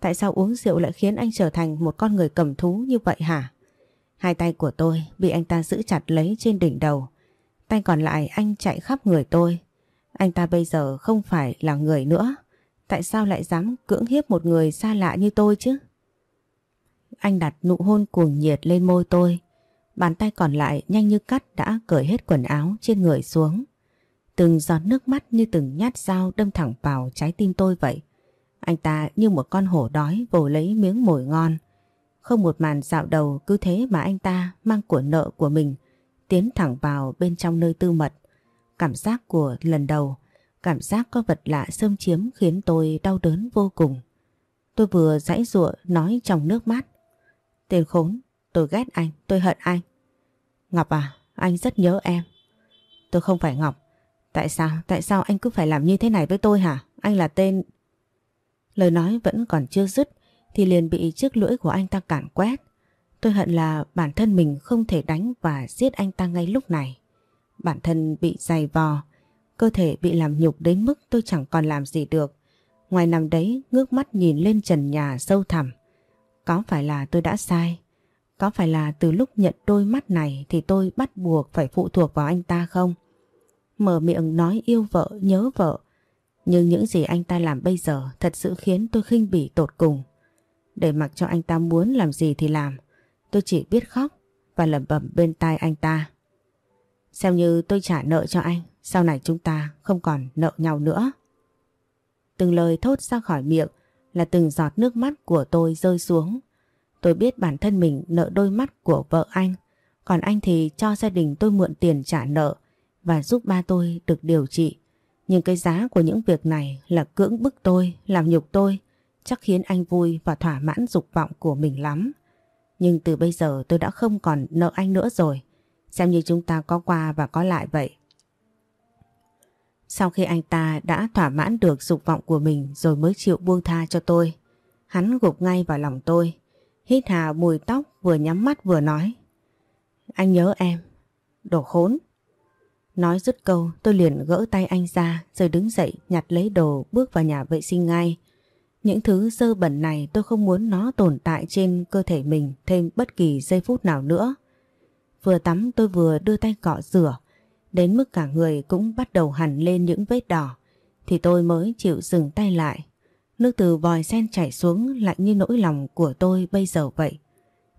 Tại sao uống rượu lại khiến anh trở thành một con người cầm thú như vậy hả? Hai tay của tôi bị anh ta giữ chặt lấy trên đỉnh đầu. Tay còn lại anh chạy khắp người tôi. Anh ta bây giờ không phải là người nữa. Tại sao lại dám cưỡng hiếp một người xa lạ như tôi chứ? Anh đặt nụ hôn cuồng nhiệt lên môi tôi. Bàn tay còn lại nhanh như cắt đã cởi hết quần áo trên người xuống. Từng giọt nước mắt như từng nhát dao đâm thẳng vào trái tim tôi vậy. Anh ta như một con hổ đói vồ lấy miếng mồi ngon. Không một màn dạo đầu cứ thế mà anh ta mang của nợ của mình tiến thẳng vào bên trong nơi tư mật. Cảm giác của lần đầu, cảm giác có vật lạ xâm chiếm khiến tôi đau đớn vô cùng. Tôi vừa giãy giụa nói trong nước mắt. Tên khốn, tôi ghét anh, tôi hận anh. Ngọc à, anh rất nhớ em. Tôi không phải Ngọc. Tại sao, tại sao anh cứ phải làm như thế này với tôi hả? Anh là tên... Lời nói vẫn còn chưa dứt thì liền bị chiếc lưỡi của anh ta cản quét. Tôi hận là bản thân mình không thể đánh và giết anh ta ngay lúc này. Bản thân bị dày vò, cơ thể bị làm nhục đến mức tôi chẳng còn làm gì được. Ngoài nằm đấy ngước mắt nhìn lên trần nhà sâu thẳm. Có phải là tôi đã sai? Có phải là từ lúc nhận đôi mắt này thì tôi bắt buộc phải phụ thuộc vào anh ta không? Mở miệng nói yêu vợ, nhớ vợ. Nhưng những gì anh ta làm bây giờ thật sự khiến tôi khinh bỉ tột cùng. Để mặc cho anh ta muốn làm gì thì làm. Tôi chỉ biết khóc và lẩm bẩm bên tai anh ta. Xem như tôi trả nợ cho anh, sau này chúng ta không còn nợ nhau nữa. Từng lời thốt ra khỏi miệng là từng giọt nước mắt của tôi rơi xuống. Tôi biết bản thân mình nợ đôi mắt của vợ anh, còn anh thì cho gia đình tôi mượn tiền trả nợ và giúp ba tôi được điều trị. Nhưng cái giá của những việc này là cưỡng bức tôi, làm nhục tôi, chắc khiến anh vui và thỏa mãn dục vọng của mình lắm. Nhưng từ bây giờ tôi đã không còn nợ anh nữa rồi, xem như chúng ta có qua và có lại vậy. Sau khi anh ta đã thỏa mãn được dục vọng của mình rồi mới chịu buông tha cho tôi, hắn gục ngay vào lòng tôi, hít hà mùi tóc vừa nhắm mắt vừa nói. Anh nhớ em, đồ khốn. Nói dứt câu tôi liền gỡ tay anh ra rồi đứng dậy nhặt lấy đồ bước vào nhà vệ sinh ngay. Những thứ dơ bẩn này tôi không muốn nó tồn tại trên cơ thể mình thêm bất kỳ giây phút nào nữa. Vừa tắm tôi vừa đưa tay cọ rửa, đến mức cả người cũng bắt đầu hẳn lên những vết đỏ, thì tôi mới chịu dừng tay lại. Nước từ vòi sen chảy xuống lạnh như nỗi lòng của tôi bây giờ vậy.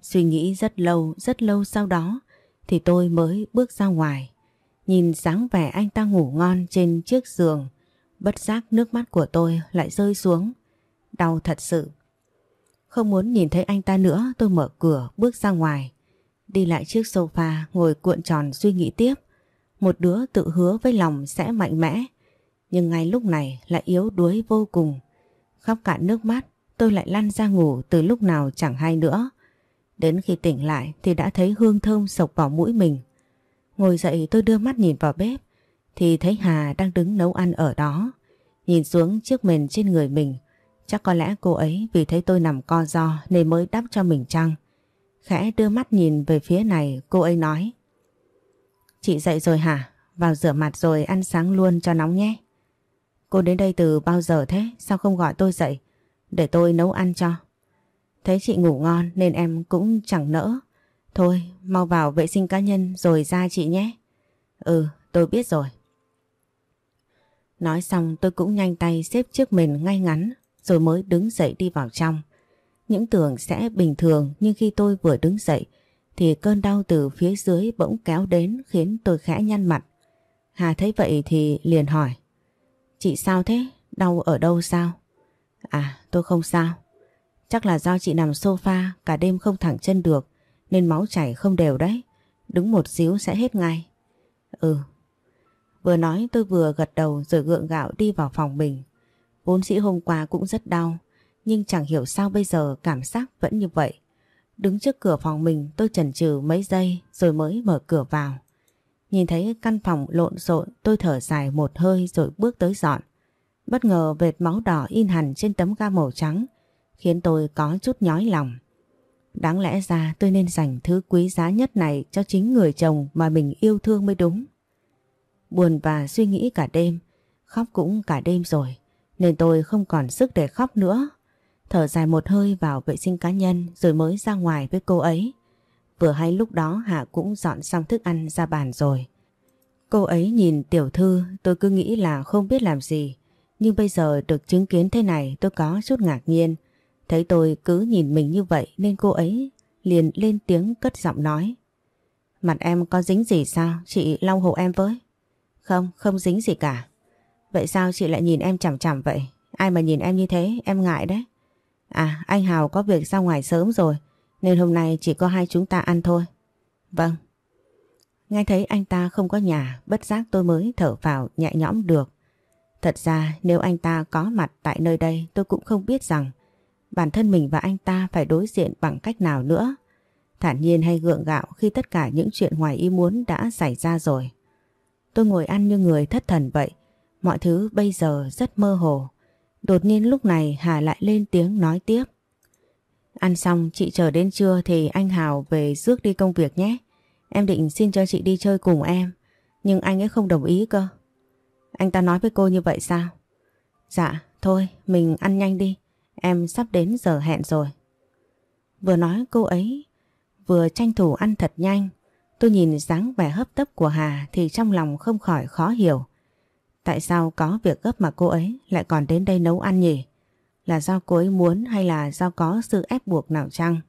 Suy nghĩ rất lâu, rất lâu sau đó thì tôi mới bước ra ngoài. Nhìn dáng vẻ anh ta ngủ ngon trên chiếc giường, bất giác nước mắt của tôi lại rơi xuống. Đau thật sự. Không muốn nhìn thấy anh ta nữa tôi mở cửa bước ra ngoài. Đi lại chiếc sofa ngồi cuộn tròn suy nghĩ tiếp. Một đứa tự hứa với lòng sẽ mạnh mẽ. Nhưng ngay lúc này lại yếu đuối vô cùng. Khóc cạn nước mắt, tôi lại lăn ra ngủ từ lúc nào chẳng hay nữa. Đến khi tỉnh lại thì đã thấy hương thơm sộc vào mũi mình. Ngồi dậy tôi đưa mắt nhìn vào bếp, thì thấy Hà đang đứng nấu ăn ở đó. Nhìn xuống chiếc mền trên người mình, chắc có lẽ cô ấy vì thấy tôi nằm co do nên mới đắp cho mình chăng. Khẽ đưa mắt nhìn về phía này, cô ấy nói, Chị dậy rồi hả? Vào rửa mặt rồi ăn sáng luôn cho nóng nhé. Cô đến đây từ bao giờ thế? Sao không gọi tôi dậy? Để tôi nấu ăn cho. Thấy chị ngủ ngon nên em cũng chẳng nỡ. Thôi, mau vào vệ sinh cá nhân rồi ra chị nhé. Ừ, tôi biết rồi. Nói xong tôi cũng nhanh tay xếp chiếc mền ngay ngắn rồi mới đứng dậy đi vào trong. Những tưởng sẽ bình thường nhưng khi tôi vừa đứng dậy thì cơn đau từ phía dưới bỗng kéo đến khiến tôi khẽ nhăn mặt. Hà thấy vậy thì liền hỏi. Chị sao thế? Đau ở đâu sao? À tôi không sao. Chắc là do chị nằm sofa, cả đêm không thẳng chân được, nên máu chảy không đều đấy. Đứng một xíu sẽ hết ngay. Ừ. Vừa nói, tôi vừa gật đầu rồi gượng gạo đi vào phòng mình. Vốn dĩ hôm qua cũng rất đau, nhưng chẳng hiểu sao bây giờ cảm giác vẫn như vậy. Đứng trước cửa phòng mình, tôi chần chừ mấy giây rồi mới mở cửa vào. Nhìn thấy căn phòng lộn xộn tôi thở dài một hơi rồi bước tới dọn. Bất ngờ vệt máu đỏ in hẳn trên tấm ga màu trắng khiến tôi có chút nhói lòng. Đáng lẽ ra tôi nên dành thứ quý giá nhất này cho chính người chồng mà mình yêu thương mới đúng. Buồn và suy nghĩ cả đêm, khóc cũng cả đêm rồi, nên tôi không còn sức để khóc nữa. Thở dài một hơi vào vệ sinh cá nhân rồi mới ra ngoài với cô ấy. Vừa hay lúc đó Hạ cũng dọn xong thức ăn ra bàn rồi. Cô ấy nhìn tiểu thư tôi cứ nghĩ là không biết làm gì. Nhưng bây giờ được chứng kiến thế này tôi có chút ngạc nhiên. Thấy tôi cứ nhìn mình như vậy nên cô ấy liền lên tiếng cất giọng nói. Mặt em có dính gì sao? Chị lau hộ em với. Không, không dính gì cả. Vậy sao chị lại nhìn em chằm chằm vậy? Ai mà nhìn em như thế, em ngại đấy. À, anh Hào có việc ra ngoài sớm rồi, nên hôm nay chỉ có hai chúng ta ăn thôi. Vâng. Nghe thấy anh ta không có nhà, bất giác tôi mới thở vào nhẹ nhõm được. Thật ra nếu anh ta có mặt tại nơi đây tôi cũng không biết rằng bản thân mình và anh ta phải đối diện bằng cách nào nữa. Thản nhiên hay gượng gạo khi tất cả những chuyện ngoài ý muốn đã xảy ra rồi. Tôi ngồi ăn như người thất thần vậy. Mọi thứ bây giờ rất mơ hồ. Đột nhiên lúc này Hà lại lên tiếng nói tiếp. Ăn xong chị chờ đến trưa thì anh Hào về rước đi công việc nhé. Em định xin cho chị đi chơi cùng em. Nhưng anh ấy không đồng ý cơ. Anh ta nói với cô như vậy sao? Dạ, thôi mình ăn nhanh đi. Em sắp đến giờ hẹn rồi. Vừa nói cô ấy vừa tranh thủ ăn thật nhanh. Tôi nhìn dáng vẻ hấp tấp của Hà thì trong lòng không khỏi khó hiểu. Tại sao có việc gấp mà cô ấy lại còn đến đây nấu ăn nhỉ? Là do cô ấy muốn hay là do có sự ép buộc nào chăng?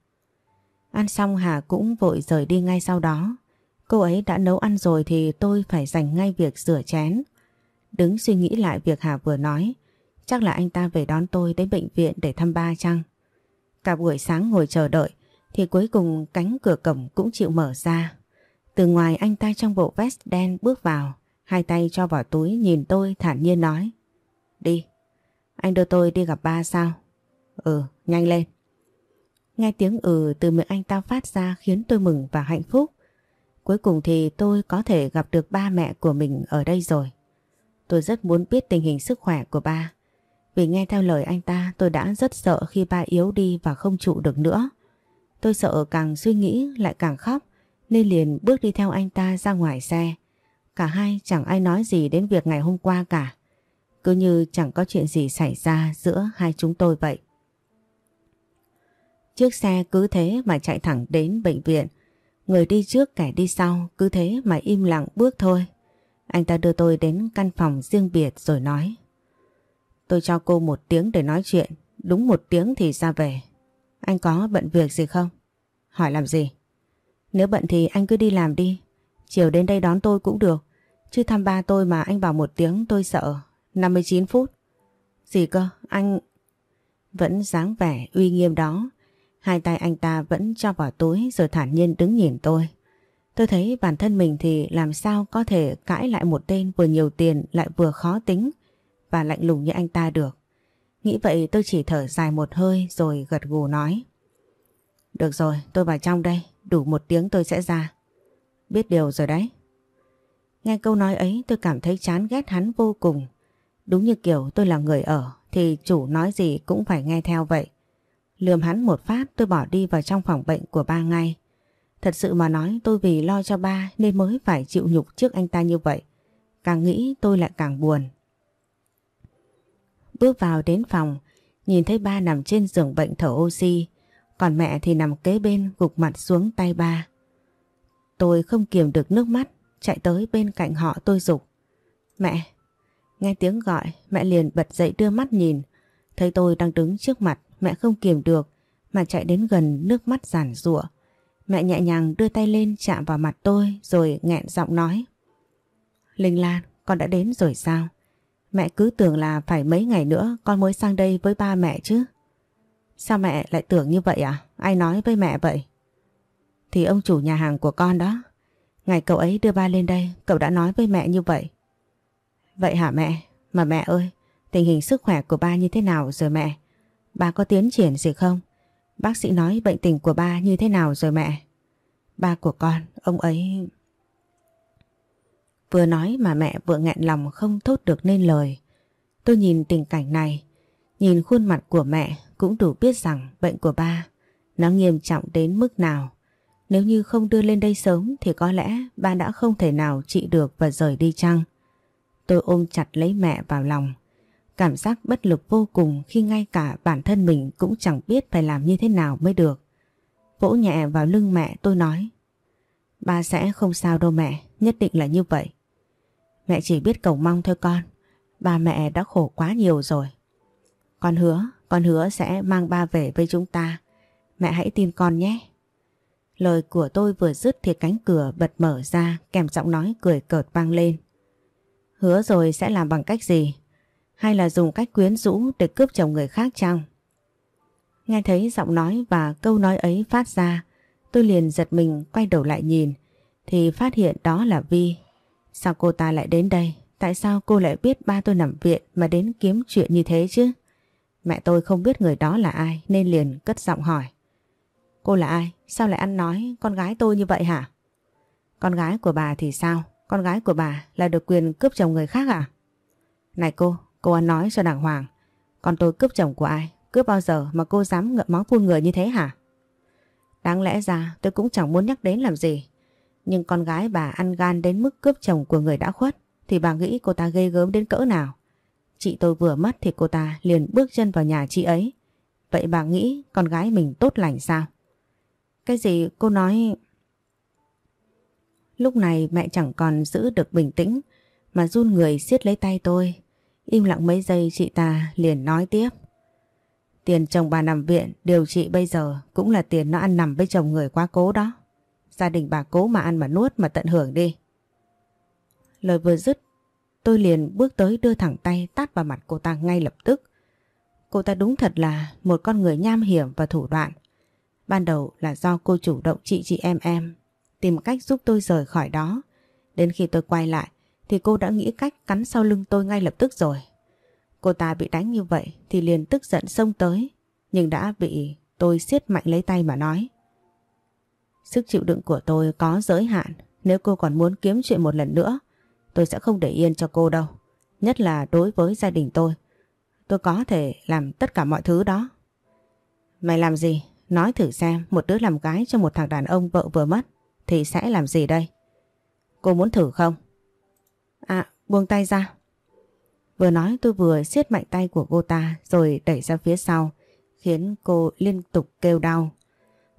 Ăn xong Hà cũng vội rời đi ngay sau đó. Cô ấy đã nấu ăn rồi thì tôi phải dành ngay việc rửa chén. Đứng suy nghĩ lại việc Hà vừa nói. Chắc là anh ta về đón tôi đến bệnh viện để thăm ba chăng? Cả buổi sáng ngồi chờ đợi thì cuối cùng cánh cửa cổng cũng chịu mở ra. Từ ngoài anh ta trong bộ vest đen bước vào, hai tay cho vào túi nhìn tôi thản nhiên nói. Đi, anh đưa tôi đi gặp ba sao? Ừ, nhanh lên. Nghe tiếng ừ từ miệng anh ta phát ra khiến tôi mừng và hạnh phúc. Cuối cùng thì tôi có thể gặp được ba mẹ của mình ở đây rồi. Tôi rất muốn biết tình hình sức khỏe của ba. Vì nghe theo lời anh ta tôi đã rất sợ khi ba yếu đi và không trụ được nữa. Tôi sợ càng suy nghĩ lại càng khóc nên liền bước đi theo anh ta ra ngoài xe. Cả hai chẳng ai nói gì đến việc ngày hôm qua cả. Cứ như chẳng có chuyện gì xảy ra giữa hai chúng tôi vậy. Chiếc xe cứ thế mà chạy thẳng đến bệnh viện. Người đi trước kẻ đi sau cứ thế mà im lặng bước thôi. Anh ta đưa tôi đến căn phòng riêng biệt rồi nói. Tôi cho cô một tiếng để nói chuyện, đúng một tiếng thì ra về. Anh có bận việc gì không? Hỏi làm gì? Nếu bận thì anh cứ đi làm đi, chiều đến đây đón tôi cũng được. Chứ thăm ba tôi mà anh bảo một tiếng tôi sợ. 59 phút. Gì cơ, anh... Vẫn dáng vẻ uy nghiêm đó. Hai tay anh ta vẫn cho vào túi rồi thản nhiên đứng nhìn tôi. Tôi thấy bản thân mình thì làm sao có thể cãi lại một tên vừa nhiều tiền lại vừa khó tính và lạnh lùng như anh ta được. Nghĩ vậy tôi chỉ thở dài một hơi rồi gật gù nói. Được rồi, tôi vào trong đây, đủ một tiếng tôi sẽ ra. Biết điều rồi đấy. Nghe câu nói ấy tôi cảm thấy chán ghét hắn vô cùng. Đúng như kiểu tôi là người ở thì chủ nói gì cũng phải nghe theo vậy. Lườm hắn một phát tôi bỏ đi vào trong phòng bệnh của ba ngay. Thật sự mà nói tôi vì lo cho ba nên mới phải chịu nhục trước anh ta như vậy. Càng nghĩ tôi lại càng buồn. Bước vào đến phòng, nhìn thấy ba nằm trên giường bệnh thở oxy, còn mẹ thì nằm kế bên gục mặt xuống tay ba. Tôi không kiềm được nước mắt, chạy tới bên cạnh họ tôi dục Mẹ! Nghe tiếng gọi, mẹ liền bật dậy đưa mắt nhìn. Thấy tôi đang đứng trước mặt, mẹ không kiềm được mà chạy đến gần nước mắt giản rụa. Mẹ nhẹ nhàng đưa tay lên chạm vào mặt tôi rồi nghẹn giọng nói. Linh Lan, con đã đến rồi sao? Mẹ cứ tưởng là phải mấy ngày nữa con mới sang đây với ba mẹ chứ. Sao mẹ lại tưởng như vậy à? Ai nói với mẹ vậy? Thì ông chủ nhà hàng của con đó. Ngày cậu ấy đưa ba lên đây, cậu đã nói với mẹ như vậy. Vậy hả mẹ? Mà mẹ ơi, tình hình sức khỏe của ba như thế nào rồi mẹ? Ba có tiến triển gì không? Bác sĩ nói bệnh tình của ba như thế nào rồi mẹ? Ba của con, ông ấy... Vừa nói mà mẹ vừa nghẹn lòng không thốt được nên lời. Tôi nhìn tình cảnh này, nhìn khuôn mặt của mẹ cũng đủ biết rằng bệnh của ba nó nghiêm trọng đến mức nào. Nếu như không đưa lên đây sớm thì có lẽ ba đã không thể nào trị được và rời đi chăng. Tôi ôm chặt lấy mẹ vào lòng. Cảm giác bất lực vô cùng khi ngay cả bản thân mình cũng chẳng biết phải làm như thế nào mới được. Vỗ nhẹ vào lưng mẹ tôi nói. Ba sẽ không sao đâu mẹ, nhất định là như vậy. Mẹ chỉ biết cầu mong thôi con. Ba mẹ đã khổ quá nhiều rồi. Con hứa, con hứa sẽ mang ba về với chúng ta. Mẹ hãy tin con nhé. Lời của tôi vừa dứt thì cánh cửa bật mở ra kèm giọng nói cười cợt vang lên. Hứa rồi sẽ làm bằng cách gì? Hay là dùng cách quyến rũ để cướp chồng người khác chăng? Nghe thấy giọng nói và câu nói ấy phát ra, tôi liền giật mình quay đầu lại nhìn, thì phát hiện đó là Vi. Sao cô ta lại đến đây? Tại sao cô lại biết ba tôi nằm viện mà đến kiếm chuyện như thế chứ? Mẹ tôi không biết người đó là ai nên liền cất giọng hỏi. Cô là ai? Sao lại ăn nói con gái tôi như vậy hả? Con gái của bà thì sao? Con gái của bà là được quyền cướp chồng người khác à? Này cô, cô ăn nói cho đàng hoàng. Con tôi cướp chồng của ai? Cướp bao giờ mà cô dám ngậm máu phun người như thế hả? Đáng lẽ ra tôi cũng chẳng muốn nhắc đến làm gì. Nhưng con gái bà ăn gan đến mức cướp chồng của người đã khuất thì bà nghĩ cô ta ghê gớm đến cỡ nào. Chị tôi vừa mất thì cô ta liền bước chân vào nhà chị ấy. Vậy bà nghĩ con gái mình tốt lành sao? Cái gì cô nói... Lúc này mẹ chẳng còn giữ được bình tĩnh, mà run người siết lấy tay tôi. Im lặng mấy giây, chị ta liền nói tiếp. Tiền chồng bà nằm viện, điều trị bây giờ cũng là tiền nó ăn nằm với chồng người quá cố đó. Gia đình bà cố mà ăn mà nuốt mà tận hưởng đi. Lời vừa dứt, tôi liền bước tới đưa thẳng tay tát vào mặt cô ta ngay lập tức. Cô ta đúng thật là một con người nham hiểm và thủ đoạn. Ban đầu là do cô chủ động chị chị em em tìm cách giúp tôi rời khỏi đó. Đến khi tôi quay lại, thì cô đã nghĩ cách cắn sau lưng tôi ngay lập tức rồi. Cô ta bị đánh như vậy thì liền tức giận xông tới, nhưng đã bị tôi siết mạnh lấy tay mà nói. Sức chịu đựng của tôi có giới hạn, nếu cô còn muốn kiếm chuyện một lần nữa, tôi sẽ không để yên cho cô đâu. Nhất là đối với gia đình tôi. Tôi có thể làm tất cả mọi thứ đó. Mày làm gì? Nói thử xem, một đứa làm gái cho một thằng đàn ông vợ vừa mất thì sẽ làm gì đây? Cô muốn thử không? À, buông tay ra. Vừa nói tôi vừa siết mạnh tay của cô ta rồi đẩy ra phía sau khiến cô liên tục kêu đau.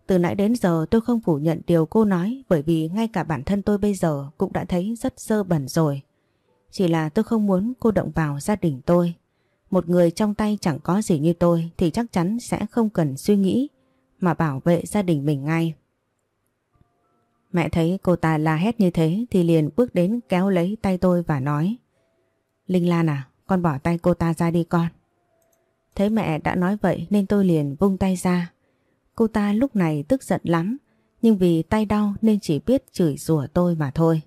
Từ nãy đến giờ tôi không phủ nhận điều cô nói bởi vì ngay cả bản thân tôi bây giờ cũng đã thấy rất sơ bẩn rồi. Chỉ là tôi không muốn cô động vào gia đình tôi. Một người trong tay chẳng có gì như tôi thì chắc chắn sẽ không cần suy nghĩ mà bảo vệ gia đình mình ngay. Mẹ thấy cô ta la hét như thế thì liền bước đến kéo lấy tay tôi và nói Linh Lan à, con bỏ tay cô ta ra đi con. Thấy mẹ đã nói vậy nên tôi liền vung tay ra. Cô ta lúc này tức giận lắm nhưng vì tay đau nên chỉ biết chửi rủa tôi mà thôi.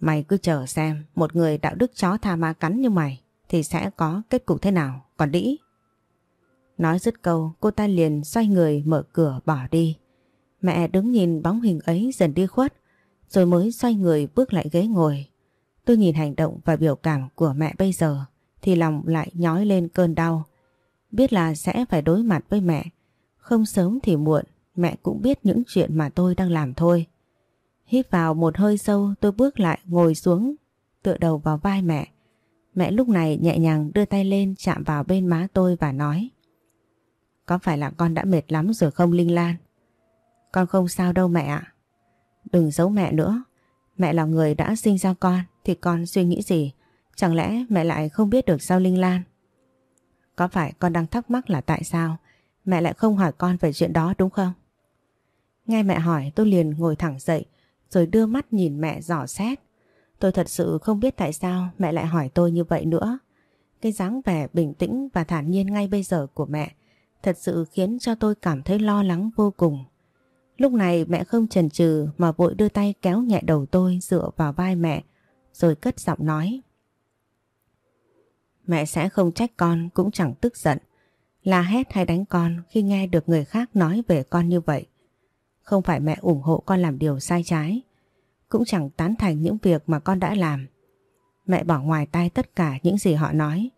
Mày cứ chờ xem một người đạo đức chó tha ma cắn như mày thì sẽ có kết cục thế nào, còn đĩ. Nói dứt câu cô ta liền xoay người mở cửa bỏ đi. Mẹ đứng nhìn bóng hình ấy dần đi khuất, rồi mới xoay người bước lại ghế ngồi. Tôi nhìn hành động và biểu cảm của mẹ bây giờ, thì lòng lại nhói lên cơn đau. Biết là sẽ phải đối mặt với mẹ. Không sớm thì muộn mẹ cũng biết những chuyện mà tôi đang làm thôi. Hít vào một hơi sâu, tôi bước lại ngồi xuống, tựa đầu vào vai mẹ. Mẹ lúc này nhẹ nhàng đưa tay lên chạm vào bên má tôi và nói, Có phải là con đã mệt lắm rồi không, Linh Lan? Con không sao đâu mẹ ạ. Đừng giấu mẹ nữa. Mẹ là người đã sinh ra con, thì con suy nghĩ gì? Chẳng lẽ mẹ lại không biết được sao Linh Lan? Có phải con đang thắc mắc là tại sao mẹ lại không hỏi con về chuyện đó đúng không? Nghe mẹ hỏi, tôi liền ngồi thẳng dậy, rồi đưa mắt nhìn mẹ dò xét. Tôi thật sự không biết tại sao mẹ lại hỏi tôi như vậy nữa. Cái dáng vẻ bình tĩnh và thản nhiên ngay bây giờ của mẹ thật sự khiến cho tôi cảm thấy lo lắng vô cùng. Lúc này mẹ không chần chừ mà vội đưa tay kéo nhẹ đầu tôi dựa vào vai mẹ rồi cất giọng nói. Mẹ sẽ không trách con cũng chẳng tức giận. La hét hay đánh con khi nghe được người khác nói về con như vậy. Không phải mẹ ủng hộ con làm điều sai trái. Cũng chẳng tán thành những việc mà con đã làm. Mẹ bỏ ngoài tai tất cả những gì họ nói.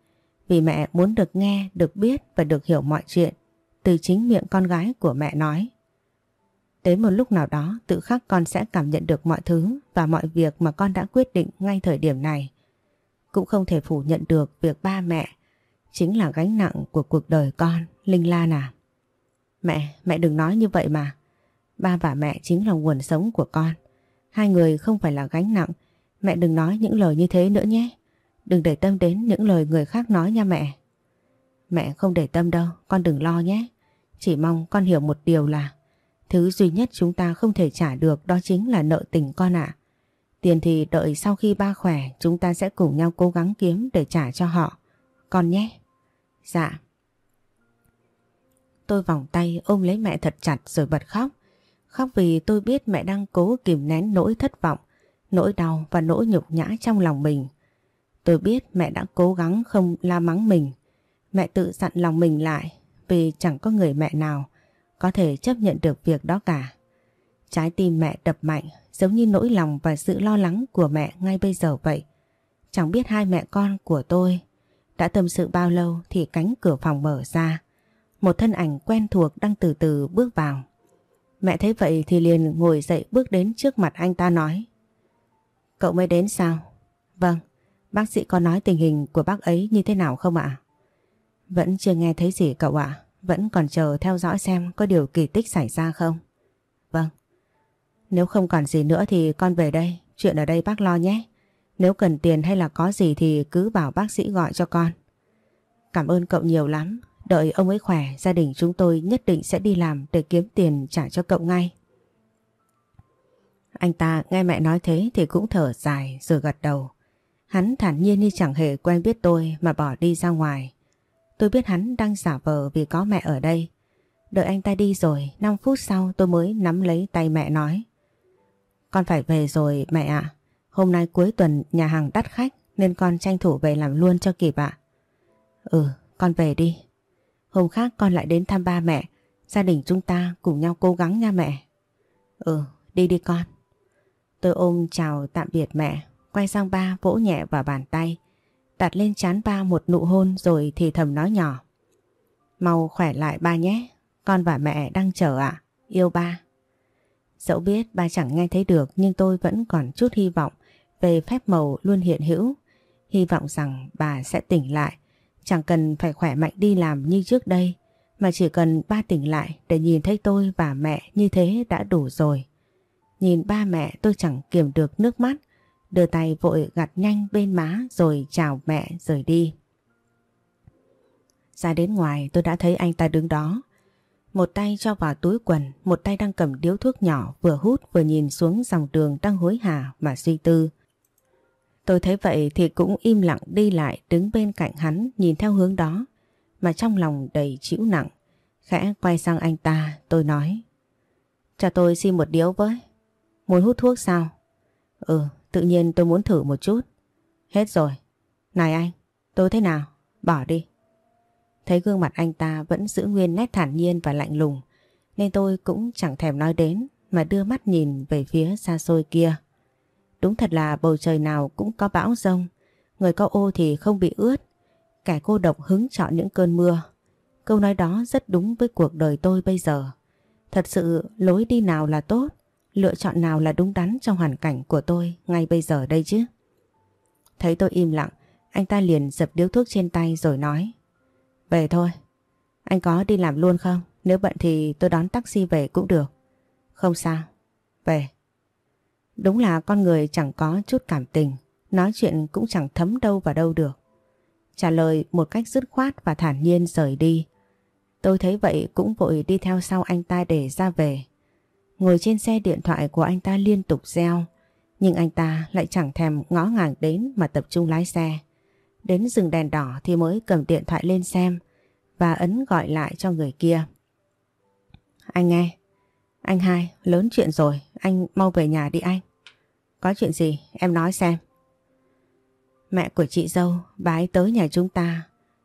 Vì mẹ muốn được nghe, được biết và được hiểu mọi chuyện từ chính miệng con gái của mẹ nói. Đến một lúc nào đó tự khắc con sẽ cảm nhận được mọi thứ và mọi việc mà con đã quyết định ngay thời điểm này. Cũng không thể phủ nhận được việc ba mẹ chính là gánh nặng của cuộc đời con, Linh Lan à. Mẹ, mẹ đừng nói như vậy mà. Ba và mẹ chính là nguồn sống của con. Hai người không phải là gánh nặng. Mẹ đừng nói những lời như thế nữa nhé. Đừng để tâm đến những lời người khác nói nha mẹ. Mẹ không để tâm đâu, con đừng lo nhé. Chỉ mong con hiểu một điều là Thứ duy nhất chúng ta không thể trả được đó chính là nợ tình con ạ. Tiền thì đợi sau khi ba khỏe chúng ta sẽ cùng nhau cố gắng kiếm để trả cho họ. Con nhé. Dạ. Tôi vòng tay ôm lấy mẹ thật chặt rồi bật khóc. Khóc vì tôi biết mẹ đang cố kìm nén nỗi thất vọng, nỗi đau và nỗi nhục nhã trong lòng mình. Tôi biết mẹ đã cố gắng không la mắng mình. Mẹ tự dặn lòng mình lại vì chẳng có người mẹ nào có thể chấp nhận được việc đó cả. Trái tim mẹ đập mạnh giống như nỗi lòng và sự lo lắng của mẹ ngay bây giờ vậy. Chẳng biết hai mẹ con của tôi đã tâm sự bao lâu thì cánh cửa phòng mở ra. Một thân ảnh quen thuộc đang từ từ bước vào. Mẹ thấy vậy thì liền ngồi dậy bước đến trước mặt anh ta nói. Cậu mới đến sao? Vâng, bác sĩ có nói tình hình của bác ấy như thế nào không ạ? Vẫn chưa nghe thấy gì cậu ạ. Vẫn còn chờ theo dõi xem có điều kỳ tích xảy ra không? Vâng. Nếu không còn gì nữa thì con về đây. Chuyện ở đây bác lo nhé. Nếu cần tiền hay là có gì thì cứ bảo bác sĩ gọi cho con. Cảm ơn cậu nhiều lắm. Đợi ông ấy khỏe, gia đình chúng tôi nhất định sẽ đi làm để kiếm tiền trả cho cậu ngay. Anh ta nghe mẹ nói thế thì cũng thở dài rồi gật đầu. Hắn thản nhiên như chẳng hề quen biết tôi mà bỏ đi ra ngoài. Tôi biết hắn đang giả vờ vì có mẹ ở đây. Đợi anh ta đi rồi, 5 phút sau tôi mới nắm lấy tay mẹ nói. Con phải về rồi mẹ ạ. Hôm nay cuối tuần nhà hàng đắt khách nên con tranh thủ về làm luôn cho kịp ạ. Ừ, con về đi. Hôm khác con lại đến thăm ba mẹ. Gia đình chúng ta cùng nhau cố gắng nha mẹ. Ừ, đi đi con. Tôi ôm chào tạm biệt mẹ, quay sang ba vỗ nhẹ vào bàn tay đặt lên chán ba một nụ hôn rồi thì thầm nói nhỏ. Mau khỏe lại ba nhé, con và mẹ đang chờ ạ, yêu ba. Dẫu biết ba chẳng nghe thấy được nhưng tôi vẫn còn chút hy vọng về phép màu luôn hiện hữu. Hy vọng rằng bà sẽ tỉnh lại, chẳng cần phải khỏe mạnh đi làm như trước đây, mà chỉ cần ba tỉnh lại để nhìn thấy tôi và mẹ như thế đã đủ rồi. Nhìn ba mẹ tôi chẳng kiềm được nước mắt, đưa tay vội gặt nhanh bên má rồi chào mẹ rời đi. Ra đến ngoài tôi đã thấy anh ta đứng đó. Một tay cho vào túi quần, một tay đang cầm điếu thuốc nhỏ vừa hút vừa nhìn xuống dòng đường đang hối hả mà suy tư. Tôi thấy vậy thì cũng im lặng đi lại đứng bên cạnh hắn nhìn theo hướng đó mà trong lòng đầy chịu nặng. Khẽ quay sang anh ta tôi nói Cho tôi xin một điếu với. Muốn hút thuốc sao? Ừ Tự nhiên tôi muốn thử một chút. Hết rồi. Này anh, tôi thế nào? Bỏ đi. Thấy gương mặt anh ta vẫn giữ nguyên nét thản nhiên và lạnh lùng nên tôi cũng chẳng thèm nói đến mà đưa mắt nhìn về phía xa xôi kia. Đúng thật là bầu trời nào cũng có bão rông, người có ô thì không bị ướt, kẻ cô độc hứng chọn những cơn mưa. Câu nói đó rất đúng với cuộc đời tôi bây giờ. Thật sự lối đi nào là tốt Lựa chọn nào là đúng đắn trong hoàn cảnh của tôi ngay bây giờ đây chứ? Thấy tôi im lặng, anh ta liền dập điếu thuốc trên tay rồi nói. Về thôi. Anh có đi làm luôn không? Nếu bận thì tôi đón taxi về cũng được. Không sao. Về. Đúng là con người chẳng có chút cảm tình, nói chuyện cũng chẳng thấm đâu vào đâu được. Trả lời một cách dứt khoát và thản nhiên rời đi. Tôi thấy vậy cũng vội đi theo sau anh ta để ra về. Ngồi trên xe điện thoại của anh ta liên tục reo. Nhưng anh ta lại chẳng thèm ngó ngàng đến mà tập trung lái xe. Đến dừng đèn đỏ thì mới cầm điện thoại lên xem và ấn gọi lại cho người kia. Anh nghe. Anh hai, lớn chuyện rồi, anh mau về nhà đi anh. Có chuyện gì, em nói xem. Mẹ của chị dâu, bà ấy tới nhà chúng ta,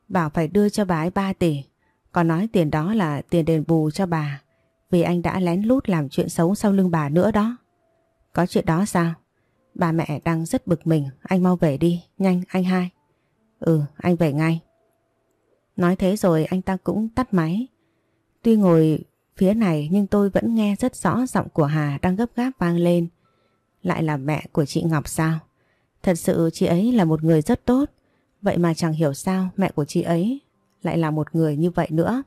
bảo phải đưa cho bà ấy 3 tỷ. Còn nói tiền đó là tiền đền bù cho bà, vì anh đã lén lút làm chuyện xấu sau lưng bà nữa đó. Có chuyện đó sao? Bà mẹ đang rất bực mình, anh mau về đi, nhanh anh hai. Ừ, anh về ngay. Nói thế rồi anh ta cũng tắt máy. Tuy ngồi phía này nhưng tôi vẫn nghe rất rõ giọng của Hà đang gấp gáp vang lên. Lại là mẹ của chị Ngọc sao? Thật sự chị ấy là một người rất tốt. Vậy mà chẳng hiểu sao mẹ của chị ấy lại là một người như vậy nữa.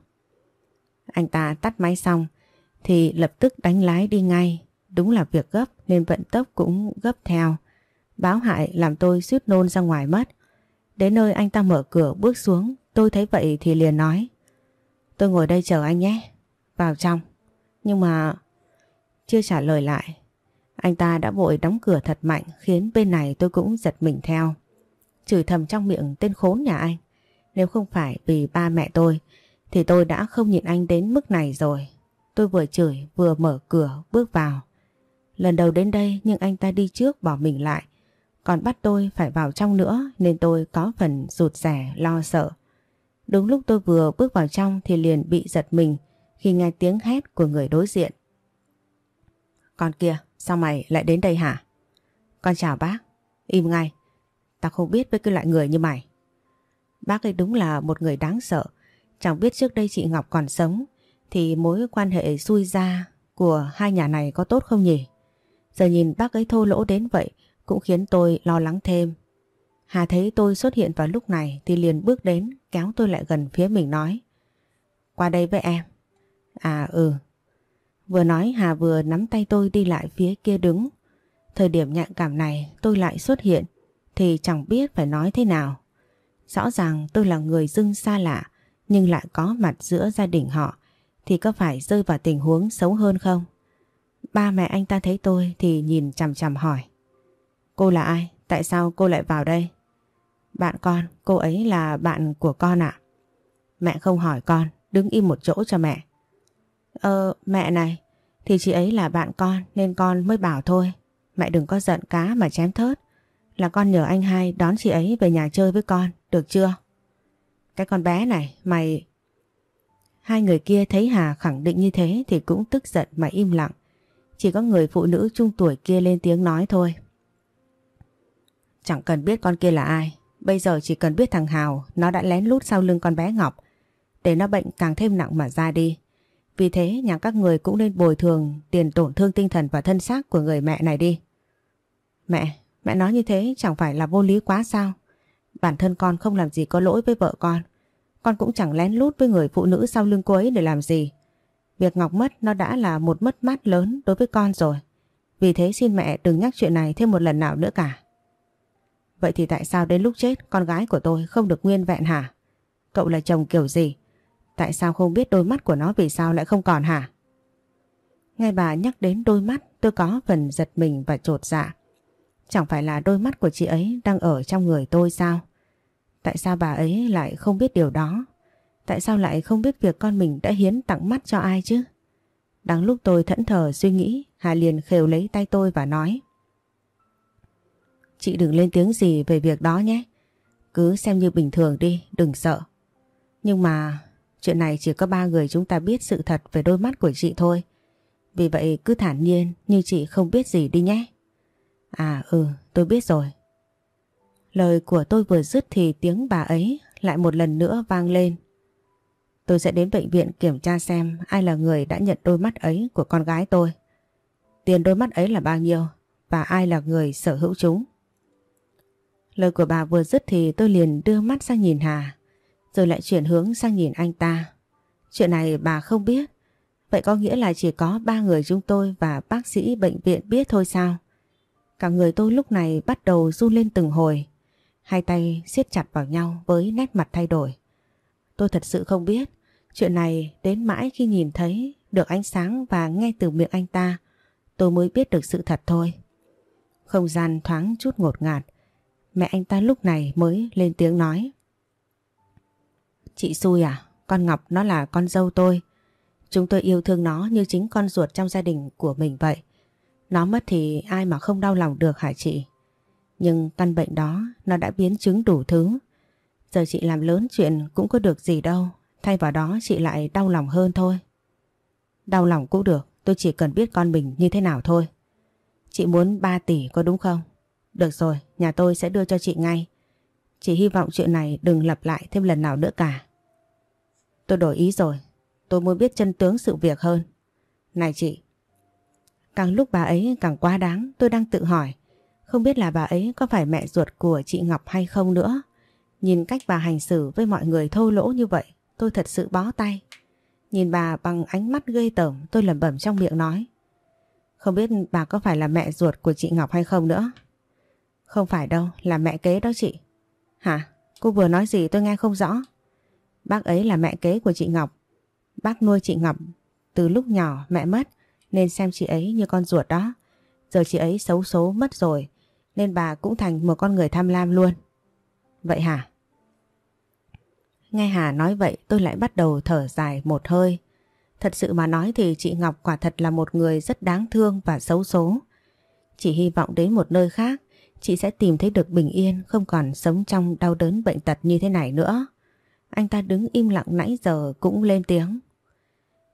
Anh ta tắt máy xong thì lập tức đánh lái đi ngay. Đúng là việc gấp, nên vận tốc cũng gấp theo. Báo hại làm tôi suýt nôn ra ngoài mất. Đến nơi anh ta mở cửa bước xuống, Tôi thấy vậy thì liền nói, Tôi ngồi đây chờ anh nhé, Vào trong Nhưng mà Chưa trả lời lại Anh ta đã vội đóng cửa thật mạnh, Khiến bên này tôi cũng giật mình theo Chửi thầm trong miệng tên khốn nhà anh Nếu không phải vì ba mẹ tôi, Thì tôi đã không nhìn anh đến mức này rồi Tôi vừa chửi vừa mở cửa bước vào Lần đầu đến đây nhưng anh ta đi trước bỏ mình lại Còn bắt tôi phải vào trong nữa Nên tôi có phần rụt rẻ lo sợ Đúng lúc tôi vừa bước vào trong thì liền bị giật mình khi nghe tiếng hét của người đối diện. Con kia, sao mày lại đến đây hả? Con chào bác. Im ngay. Ta không biết với cái loại người như mày. Bác ấy đúng là một người đáng sợ. Chẳng biết trước đây chị Ngọc còn sống thì mối quan hệ xui ra của hai nhà này có tốt không nhỉ? Giờ nhìn bác ấy thô lỗ đến vậy, cũng khiến tôi lo lắng thêm. Hà thấy tôi xuất hiện vào lúc này thì liền bước đến, kéo tôi lại gần phía mình nói. Qua đây với em. À ừ. Vừa nói Hà vừa nắm tay tôi đi lại phía kia đứng. Thời điểm nhạy cảm này tôi lại xuất hiện, thì chẳng biết phải nói thế nào. Rõ ràng tôi là người dưng xa lạ, nhưng lại có mặt giữa gia đình họ thì có phải rơi vào tình huống xấu hơn không? Ba mẹ anh ta thấy tôi thì nhìn chằm chằm hỏi. Cô là ai? Tại sao cô lại vào đây? Bạn con, cô ấy là bạn của con ạ. Mẹ không hỏi con, đứng im một chỗ cho mẹ. Ờ, mẹ này, thì chị ấy là bạn con nên con mới bảo thôi. Mẹ đừng có giận cá mà chém thớt. Là con nhờ anh hai đón chị ấy về nhà chơi với con, được chưa? Cái con bé này, mày... Hai người kia thấy Hà khẳng định như thế thì cũng tức giận mà im lặng. Chỉ có người phụ nữ trung tuổi kia lên tiếng nói thôi. Chẳng cần biết con kia là ai, Bây giờ chỉ cần biết thằng Hào nó đã lén lút sau lưng con bé Ngọc để nó bệnh càng thêm nặng mà ra đi. Vì thế nhà các người cũng nên bồi thường tiền tổn thương tinh thần và thân xác của người mẹ này đi. Mẹ, mẹ nói như thế chẳng phải là vô lý quá sao? Bản thân con không làm gì có lỗi với vợ con. Con cũng chẳng lén lút với người phụ nữ sau lưng cô ấy để làm gì. Việc Ngọc mất nó đã là một mất mát lớn đối với con rồi. Vì thế xin mẹ đừng nhắc chuyện này thêm một lần nào nữa cả. Vậy thì tại sao đến lúc chết con gái của tôi không được nguyên vẹn hả? Cậu là chồng kiểu gì? Tại sao không biết đôi mắt của nó vì sao lại không còn hả? Nghe bà nhắc đến đôi mắt, tôi có phần giật mình và trột dạ. Chẳng phải là đôi mắt của chị ấy đang ở trong người tôi sao? Tại sao bà ấy lại không biết điều đó? Tại sao lại không biết việc con mình đã hiến tặng mắt cho ai chứ? Đang lúc tôi thẫn thờ suy nghĩ, Hà liền khều lấy tay tôi và nói Chị đừng lên tiếng gì về việc đó nhé. Cứ xem như bình thường đi, đừng sợ. Nhưng mà chuyện này chỉ có ba người chúng ta biết sự thật về đôi mắt của chị thôi. Vì vậy cứ thản nhiên như chị không biết gì đi nhé. À ừ, tôi biết rồi. Lời của tôi vừa dứt thì tiếng bà ấy lại một lần nữa vang lên. Tôi sẽ đến bệnh viện kiểm tra xem ai là người đã nhận đôi mắt ấy của con gái tôi. Tiền đôi mắt ấy là bao nhiêu và ai là người sở hữu chúng. Lời của bà vừa dứt thì tôi liền đưa mắt sang nhìn Hà, rồi lại chuyển hướng sang nhìn anh ta. Chuyện này bà không biết, vậy có nghĩa là chỉ có ba người chúng tôi và bác sĩ bệnh viện biết thôi sao? Cả người tôi lúc này bắt đầu run lên từng hồi, hai tay siết chặt vào nhau với nét mặt thay đổi. Tôi thật sự không biết, chuyện này đến mãi khi nhìn thấy được ánh sáng và nghe từ miệng anh ta, tôi mới biết được sự thật thôi. Không gian thoáng chút ngột ngạt, mẹ anh ta lúc này mới lên tiếng nói. Chị xui à, con Ngọc nó là con dâu tôi. Chúng tôi yêu thương nó như chính con ruột trong gia đình của mình vậy. Nó mất thì ai mà không đau lòng được hả chị? Nhưng căn bệnh đó nó đã biến chứng đủ thứ. Giờ chị làm lớn chuyện cũng có được gì đâu. Thay vào đó chị lại đau lòng hơn thôi. Đau lòng cũng được, tôi chỉ cần biết con mình như thế nào thôi. Chị muốn 3 tỷ có đúng không? Được rồi, nhà tôi sẽ đưa cho chị ngay. Chỉ hy vọng chuyện này đừng lặp lại thêm lần nào nữa cả. Tôi đổi ý rồi, tôi muốn biết chân tướng sự việc hơn. Này chị, càng lúc bà ấy càng quá đáng, tôi đang tự hỏi. Không biết là bà ấy có phải mẹ ruột của chị Ngọc hay không nữa. Nhìn cách bà hành xử với mọi người thô lỗ như vậy, tôi thật sự bó tay. Nhìn bà bằng ánh mắt gây tởm tôi lẩm bẩm trong miệng nói. Không biết bà có phải là mẹ ruột của chị Ngọc hay không nữa? Không phải đâu, là mẹ kế đó chị. Hả? Cô vừa nói gì tôi nghe không rõ. Bác ấy là mẹ kế của chị Ngọc. Bác nuôi chị Ngọc từ lúc nhỏ mẹ mất nên xem chị ấy như con ruột đó. Giờ chị ấy xấu số mất rồi nên bà cũng thành một con người tham lam luôn. Vậy hả? Nghe Hà nói vậy tôi lại bắt đầu thở dài một hơi. Thật sự mà nói thì chị Ngọc quả thật là một người rất đáng thương và xấu số. Chỉ hy vọng đến một nơi khác chị sẽ tìm thấy được bình yên không còn sống trong đau đớn bệnh tật như thế này nữa. Anh ta đứng im lặng nãy giờ cũng lên tiếng.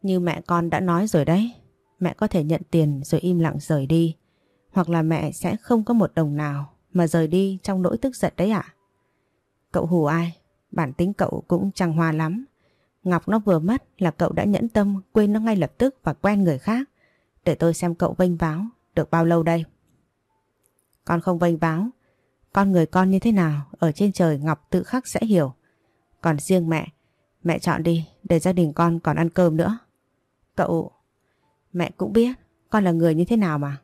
Như mẹ con đã nói rồi đấy, mẹ có thể nhận tiền rồi im lặng rời đi. Hoặc là mẹ sẽ không có một đồng nào mà rời đi trong nỗi tức giận đấy ạ. Cậu hù ai? Bản tính cậu cũng chẳng hòa lắm. Ngọc nó vừa mất là cậu đã nhẫn tâm quên nó ngay lập tức và quen người khác. Để tôi xem cậu vênh váo được bao lâu đây. Con không vênh váo. Con người con như thế nào ở trên trời Ngọc tự khắc sẽ hiểu. Còn riêng mẹ, mẹ chọn đi để gia đình con còn ăn cơm nữa. Cậu, mẹ cũng biết con là người như thế nào mà.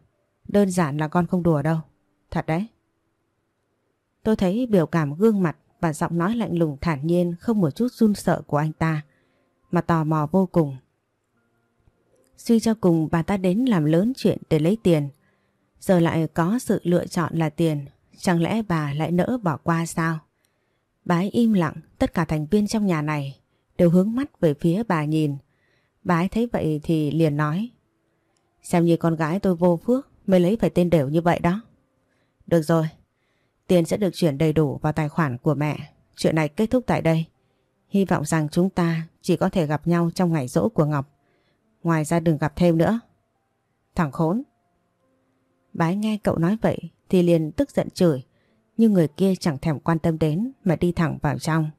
Đơn giản là con không đùa đâu. Thật đấy. Tôi thấy biểu cảm gương mặt và giọng nói lạnh lùng thản nhiên không một chút run sợ của anh ta, mà tò mò vô cùng. Suy cho cùng bà ta đến làm lớn chuyện để lấy tiền, giờ lại có sự lựa chọn là tiền, chẳng lẽ bà lại nỡ bỏ qua sao? Bà ấy im lặng, tất cả thành viên trong nhà này đều hướng mắt về phía bà nhìn. Bà ấy thấy vậy thì liền nói, xem như con gái tôi vô phước mới lấy phải tên đều như vậy đó. Được rồi, Tiền sẽ được chuyển đầy đủ vào tài khoản của mẹ. Chuyện này kết thúc tại đây. Hy vọng rằng chúng ta chỉ có thể gặp nhau trong ngày rỗ của Ngọc. Ngoài ra đừng gặp thêm nữa. Thằng khốn. Bái nghe cậu nói vậy thì liền tức giận chửi. Nhưng người kia chẳng thèm quan tâm đến mà đi thẳng vào trong.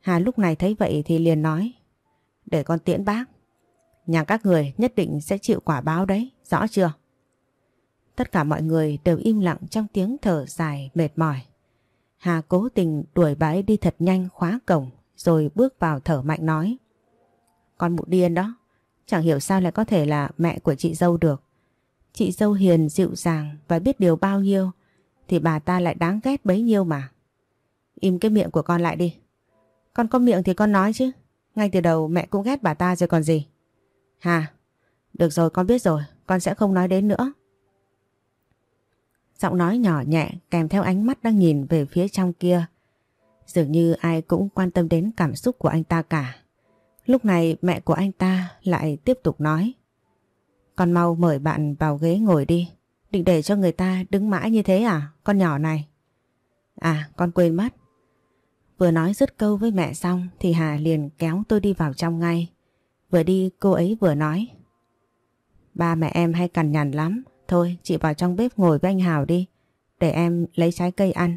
Hà lúc này thấy vậy thì liền nói. Để con tiễn bác. Nhà các người nhất định sẽ chịu quả báo đấy, rõ chưa? Tất cả mọi người đều im lặng trong tiếng thở dài mệt mỏi. Hà cố tình đuổi bà ấy đi thật nhanh khóa cổng rồi bước vào thở mạnh nói. Con mụ điên đó, chẳng hiểu sao lại có thể là mẹ của chị dâu được. Chị dâu hiền dịu dàng và biết điều bao nhiêu thì bà ta lại đáng ghét bấy nhiêu mà. Im cái miệng của con lại đi. Con có miệng thì con nói chứ. Ngay từ đầu mẹ cũng ghét bà ta rồi còn gì. Hà, được rồi con biết rồi, con sẽ không nói đến nữa. Giọng nói nhỏ nhẹ kèm theo ánh mắt đang nhìn về phía trong kia. Dường như ai cũng quan tâm đến cảm xúc của anh ta cả. Lúc này mẹ của anh ta lại tiếp tục nói. Con mau mời bạn vào ghế ngồi đi. Định để cho người ta đứng mãi như thế à, con nhỏ này? À, con quên mất. Vừa nói dứt câu với mẹ xong thì Hà liền kéo tôi đi vào trong ngay. Vừa đi cô ấy vừa nói. Ba mẹ em hay cằn nhằn lắm, Thôi, chị vào trong bếp ngồi với anh Hào đi, Để em lấy trái cây ăn.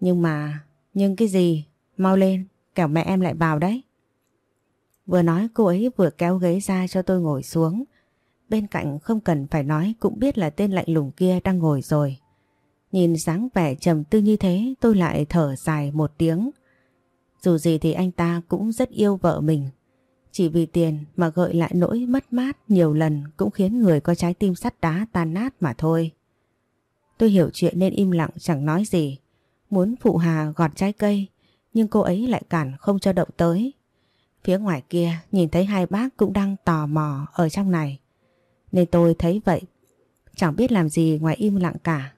Nhưng mà, Nhưng cái gì? Mau lên, kẻo mẹ em lại vào đấy. Vừa nói, cô ấy vừa kéo ghế ra cho tôi ngồi xuống. Bên cạnh không cần phải nói, Cũng biết là tên lạnh lùng kia đang ngồi rồi. Nhìn dáng vẻ trầm tư như thế, Tôi lại thở dài một tiếng. Dù gì thì anh ta cũng rất yêu vợ mình chỉ vì tiền mà gợi lại nỗi mất mát nhiều lần cũng khiến người có trái tim sắt đá tan nát mà thôi. Tôi hiểu chuyện nên im lặng, chẳng nói gì. Muốn phụ Hà gọt trái cây, nhưng cô ấy lại cản không cho động tới. Phía ngoài kia, nhìn thấy hai bác cũng đang tò mò ở trong này. Nên tôi thấy vậy. Chẳng biết làm gì ngoài im lặng cả.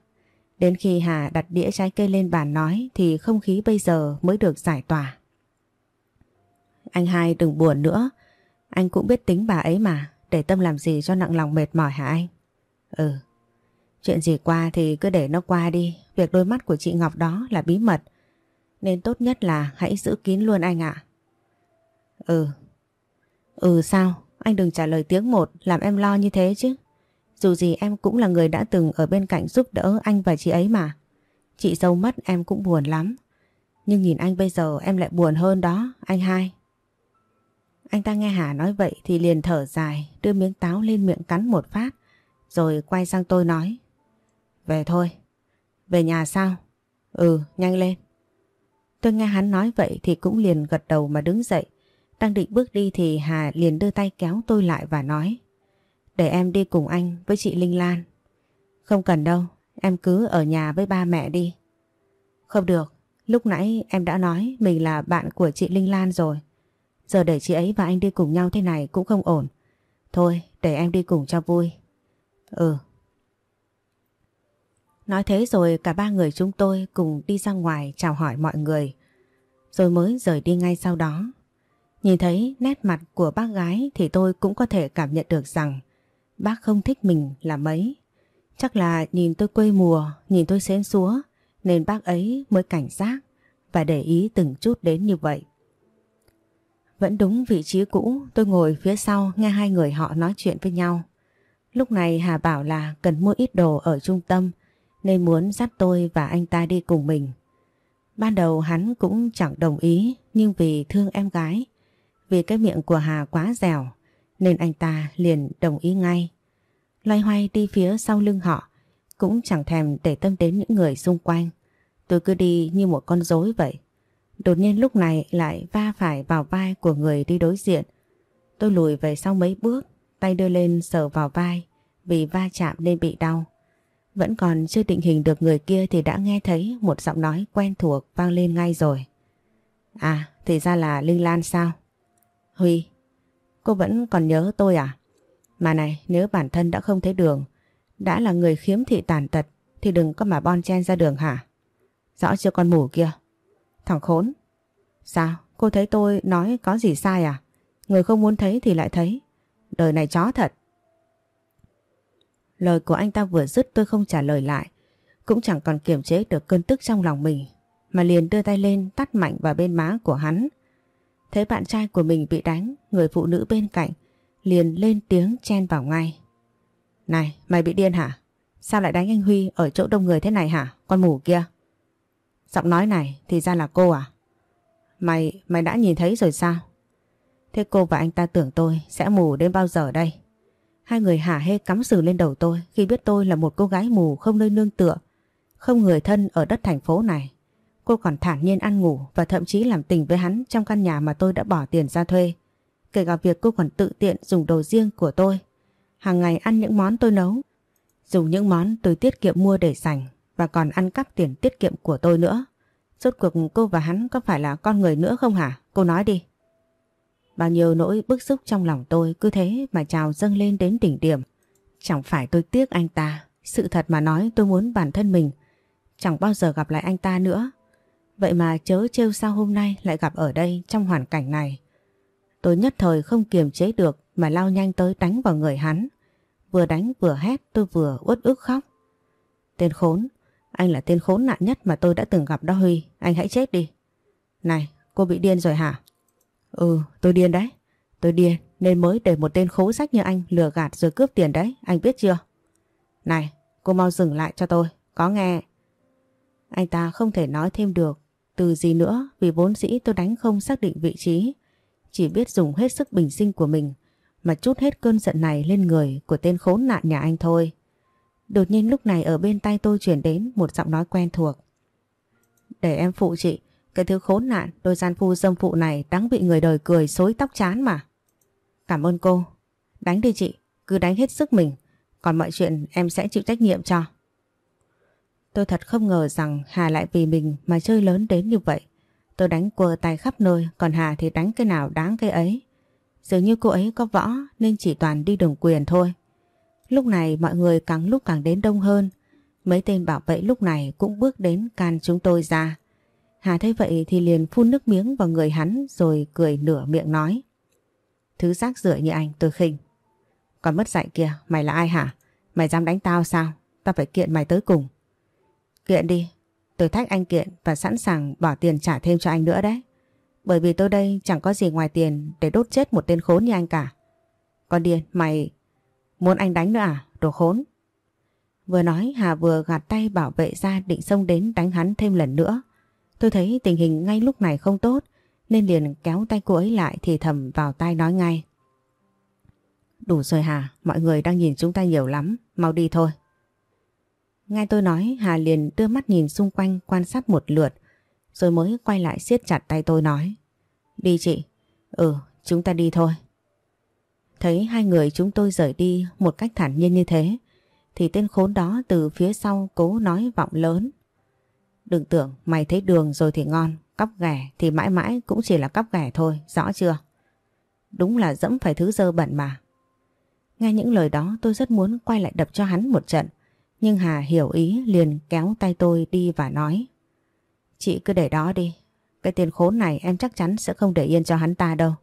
Đến khi Hà đặt đĩa trái cây lên bàn nói thì không khí bây giờ mới được giải tỏa. Anh hai đừng buồn nữa. Anh cũng biết tính bà ấy mà. Để tâm làm gì cho nặng lòng mệt mỏi hả anh? Ừ. Chuyện gì qua thì cứ để nó qua đi. Việc đôi mắt của chị Ngọc đó là bí mật. Nên tốt nhất là hãy giữ kín luôn anh ạ. Ừ. Ừ sao? Anh đừng trả lời tiếng một làm em lo như thế chứ. Dù gì em cũng là người đã từng ở bên cạnh giúp đỡ anh và chị ấy mà. Chị dâu mất em cũng buồn lắm. Nhưng nhìn anh bây giờ em lại buồn hơn đó, anh hai. Anh ta nghe Hà nói vậy thì liền thở dài, đưa miếng táo lên miệng cắn một phát, rồi quay sang tôi nói. Về thôi. Về nhà sao? Ừ, nhanh lên. Tôi nghe hắn nói vậy thì cũng liền gật đầu mà đứng dậy. Đang định bước đi thì Hà liền đưa tay kéo tôi lại và nói. Để em đi cùng anh với chị Linh Lan. Không cần đâu, em cứ ở nhà với ba mẹ đi. Không được, lúc nãy em đã nói mình là bạn của chị Linh Lan rồi. Giờ để chị ấy và anh đi cùng nhau thế này cũng không ổn. Thôi, để em đi cùng cho vui. Ừ. Nói thế rồi cả ba người chúng tôi cùng đi ra ngoài chào hỏi mọi người. Rồi mới rời đi ngay sau đó. Nhìn thấy nét mặt của bác gái thì tôi cũng có thể cảm nhận được rằng bác không thích mình là mấy. Chắc là nhìn tôi quê mùa, nhìn tôi xén xúa nên bác ấy mới cảnh giác và để ý từng chút đến như vậy. Vẫn đúng vị trí cũ tôi ngồi phía sau nghe hai người họ nói chuyện với nhau. Lúc này Hà bảo là cần mua ít đồ ở trung tâm nên muốn dắt tôi và anh ta đi cùng mình. Ban đầu hắn cũng chẳng đồng ý nhưng vì thương em gái, vì cái miệng của Hà quá dẻo nên anh ta liền đồng ý ngay. Loay hoay đi phía sau lưng họ cũng chẳng thèm để tâm đến những người xung quanh. Tôi cứ đi như một con rối vậy. Đột nhiên lúc này lại va phải vào vai của người đi đối diện. Tôi lùi về sau mấy bước, tay đưa lên sờ vào vai vì va chạm nên bị đau. Vẫn còn chưa định hình được người kia thì đã nghe thấy một giọng nói quen thuộc vang lên ngay rồi. À, thì ra là Linh Lan sao? Huy, cô vẫn còn nhớ tôi à? Mà này, nếu bản thân đã không thấy đường, đã là người khiếm thị tàn tật thì đừng có mà bon chen ra đường hả? Rõ chưa con mù kia? Thằng khốn. Sao? Cô thấy tôi nói có gì sai à? Người không muốn thấy thì lại thấy. Đời này chó thật. Lời của anh ta vừa dứt tôi không trả lời lại. Cũng chẳng còn kiềm chế được cơn tức trong lòng mình. Mà liền đưa tay lên tắt mạnh vào bên má của hắn. Thấy bạn trai của mình bị đánh, người phụ nữ bên cạnh liền lên tiếng chen vào ngay. Này, mày bị điên hả? Sao lại đánh anh Huy ở chỗ đông người thế này hả? Con mù kia. Giọng nói này thì ra là cô à? Mày, mày đã nhìn thấy rồi sao? Thế cô và anh ta tưởng tôi sẽ mù đến bao giờ đây? Hai người hả hê cắm sừng lên đầu tôi khi biết tôi là một cô gái mù không nơi nương tựa, không người thân ở đất thành phố này. Cô còn thản nhiên ăn ngủ và thậm chí làm tình với hắn trong căn nhà mà tôi đã bỏ tiền ra thuê. Kể cả việc cô còn tự tiện dùng đồ riêng của tôi. Hàng ngày ăn những món tôi nấu. Dùng những món tôi tiết kiệm mua để dành và còn ăn cắp tiền tiết kiệm của tôi nữa. Rốt cuộc cô và hắn có phải là con người nữa không hả? Cô nói đi. Bao nhiêu nỗi bức xúc trong lòng tôi cứ thế mà trào dâng lên đến đỉnh điểm. Chẳng phải tôi tiếc anh ta. Sự thật mà nói tôi muốn bản thân mình chẳng bao giờ gặp lại anh ta nữa. Vậy mà chớ trêu sao hôm nay lại gặp ở đây trong hoàn cảnh này. Tôi nhất thời không kiềm chế được mà lao nhanh tới đánh vào người hắn. Vừa đánh vừa hét tôi vừa uất ức khóc. Tên khốn, anh là tên khốn nạn nhất mà tôi đã từng gặp đó Huy, anh hãy chết đi. Này, cô bị điên rồi hả? Ừ, tôi điên đấy. Tôi điên nên mới để một tên khố sách như anh lừa gạt rồi cướp tiền đấy, anh biết chưa? Này, cô mau dừng lại cho tôi, có nghe. Anh ta không thể nói thêm được từ gì nữa vì vốn dĩ tôi đánh không xác định vị trí. Chỉ biết dùng hết sức bình sinh của mình mà chút hết cơn giận này lên người của tên khốn nạn nhà anh thôi. Đột nhiên lúc này ở bên tay tôi chuyển đến một giọng nói quen thuộc. Để em phụ chị, cái thứ khốn nạn đôi gian phu dâm phụ này đáng bị người đời cười xối tóc chán mà. Cảm ơn cô. Đánh đi chị, cứ đánh hết sức mình. Còn mọi chuyện em sẽ chịu trách nhiệm cho. Tôi thật không ngờ rằng Hà lại vì mình mà chơi lớn đến như vậy. Tôi đánh quơ tay khắp nơi, còn Hà thì đánh cái nào đáng cái ấy. Dường như cô ấy có võ nên chỉ toàn đi đường quyền thôi. Lúc này mọi người càng lúc càng đến đông hơn. Mấy tên bảo vệ lúc này cũng bước đến can chúng tôi ra. Hà thấy vậy thì liền phun nước miếng vào người hắn rồi cười nửa miệng nói. Thứ rác rưởi như anh tôi khinh. Còn mất dạy kìa, mày là ai hả? Mày dám đánh tao sao? Tao phải kiện mày tới cùng. Kiện đi, tôi thách anh kiện và sẵn sàng bỏ tiền trả thêm cho anh nữa đấy. Bởi vì tôi đây chẳng có gì ngoài tiền để đốt chết một tên khốn như anh cả. Con điên, mày muốn anh đánh nữa à? Đồ khốn. Vừa nói Hà vừa gạt tay bảo vệ ra định xông đến đánh hắn thêm lần nữa. Tôi thấy tình hình ngay lúc này không tốt nên liền kéo tay cô ấy lại thì thầm vào tai nói ngay. Đủ rồi Hà, mọi người đang nhìn chúng ta nhiều lắm, mau đi thôi. Ngay tôi nói Hà liền đưa mắt nhìn xung quanh quan sát một lượt rồi mới quay lại siết chặt tay tôi nói. Đi chị. Ừ, chúng ta đi thôi. Thấy hai người chúng tôi rời đi một cách thản nhiên như thế thì tên khốn đó từ phía sau cố nói vọng lớn. Đừng tưởng mày thấy đường rồi thì ngon, cắp ghẻ thì mãi mãi cũng chỉ là cắp ghẻ thôi, rõ chưa? Đúng là dẫm phải thứ dơ bẩn mà. Nghe những lời đó tôi rất muốn quay lại đập cho hắn một trận. Nhưng Hà hiểu ý liền kéo tay tôi đi và nói. Chị cứ để đó đi. Cái tiền khốn này em chắc chắn sẽ không để yên cho hắn ta đâu.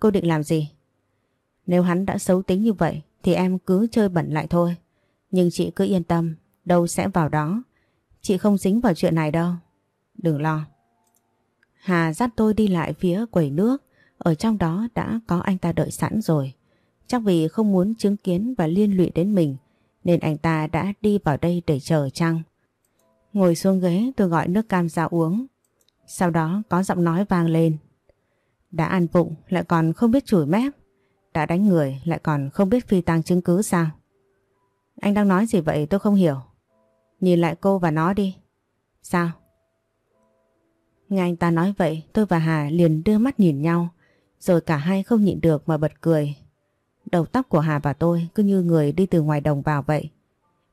Cô định làm gì? Nếu hắn đã xấu tính như vậy thì em cứ chơi bẩn lại thôi. Nhưng chị cứ yên tâm, đâu sẽ vào đó. Chị không dính vào chuyện này đâu. Đừng lo. Hà dắt tôi đi lại phía quầy nước. Ở trong đó đã có anh ta đợi sẵn rồi. Chắc vì không muốn chứng kiến và liên lụy đến mình nên anh ta đã đi vào đây để chờ chăng. Ngồi xuống ghế tôi gọi nước cam ra uống. Sau đó có giọng nói vang lên. Đã ăn vụng lại còn không biết chửi mép. Đã đánh người, lại còn không biết phi tăng chứng cứ sao. Anh đang nói gì vậy tôi không hiểu. Nhìn lại cô và nó đi. Sao? Nghe anh ta nói vậy, tôi và Hà liền đưa mắt nhìn nhau. Rồi cả hai không nhịn được mà bật cười. Đầu tóc của Hà và tôi cứ như người đi từ ngoài đồng vào vậy.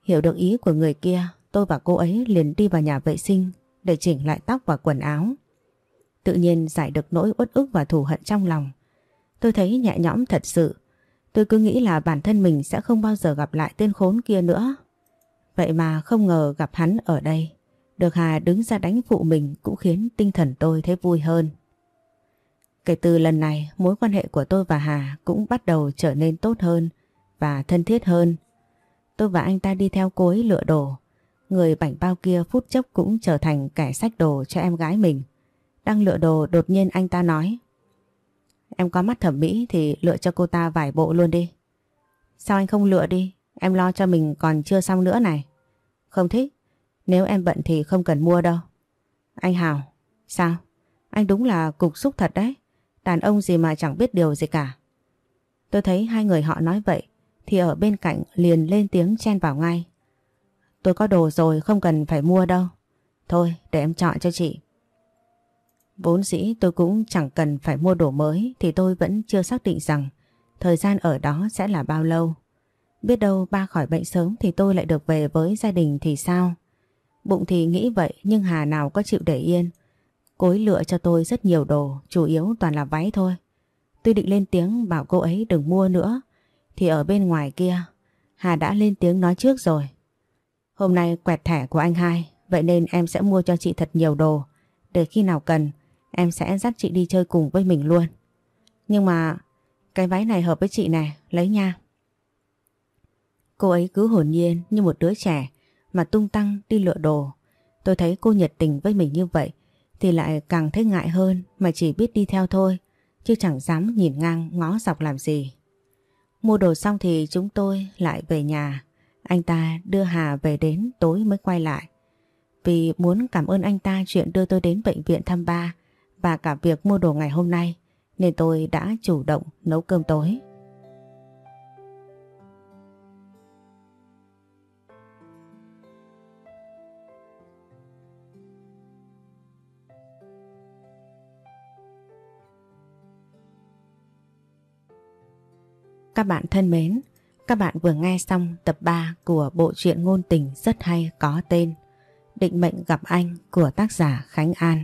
Hiểu được ý của người kia, tôi và cô ấy liền đi vào nhà vệ sinh để chỉnh lại tóc và quần áo. Tự nhiên giải được nỗi uất ức và thù hận trong lòng. Tôi thấy nhẹ nhõm thật sự. Tôi cứ nghĩ là bản thân mình sẽ không bao giờ gặp lại tên khốn kia nữa. Vậy mà không ngờ gặp hắn ở đây. Được Hà đứng ra đánh phụ mình cũng khiến tinh thần tôi thấy vui hơn. Kể từ lần này, mối quan hệ của tôi và Hà cũng bắt đầu trở nên tốt hơn và thân thiết hơn. Tôi và anh ta đi theo cô ấy lựa đồ. Người bảnh bao kia phút chốc cũng trở thành kẻ sách đồ cho em gái mình. Đang lựa đồ đột nhiên anh ta nói. Em có mắt thẩm mỹ thì lựa cho cô ta vài bộ luôn đi. Sao anh không lựa đi? Em lo cho mình còn chưa xong nữa này. Không thích. Nếu em bận thì không cần mua đâu. Anh Hào, sao? Anh đúng là cục xúc thật đấy. Đàn ông gì mà chẳng biết điều gì cả. Tôi thấy hai người họ nói vậy thì ở bên cạnh liền lên tiếng chen vào ngay. Tôi có đồ rồi không cần phải mua đâu. Thôi để em chọn cho chị. Vốn dĩ tôi cũng chẳng cần phải mua đồ mới thì tôi vẫn chưa xác định rằng thời gian ở đó sẽ là bao lâu. Biết đâu ba khỏi bệnh sớm thì tôi lại được về với gia đình thì sao? Bụng thì nghĩ vậy nhưng Hà nào có chịu để yên. cối lựa cho tôi rất nhiều đồ, chủ yếu toàn là váy thôi. Tôi định lên tiếng bảo cô ấy đừng mua nữa, thì ở bên ngoài kia, Hà đã lên tiếng nói trước rồi. Hôm nay quẹt thẻ của anh hai, vậy nên em sẽ mua cho chị thật nhiều đồ, để khi nào cần, em sẽ dắt chị đi chơi cùng với mình luôn. Nhưng mà, cái váy này hợp với chị này, lấy nha. Cô ấy cứ hồn nhiên như một đứa trẻ mà tung tăng đi lựa đồ. Tôi thấy cô nhiệt tình với mình như vậy thì lại càng thấy ngại hơn mà chỉ biết đi theo thôi chứ chẳng dám nhìn ngang ngó dọc làm gì. Mua đồ xong thì chúng tôi lại về nhà. Anh ta đưa Hà về đến tối mới quay lại. Vì muốn cảm ơn anh ta chuyện đưa tôi đến bệnh viện thăm ba và cả việc mua đồ ngày hôm nay nên tôi đã chủ động nấu cơm tối. Các bạn thân mến, các bạn vừa nghe xong tập 3 của bộ truyện ngôn tình rất hay có tên Định mệnh gặp anh của tác giả Khánh An.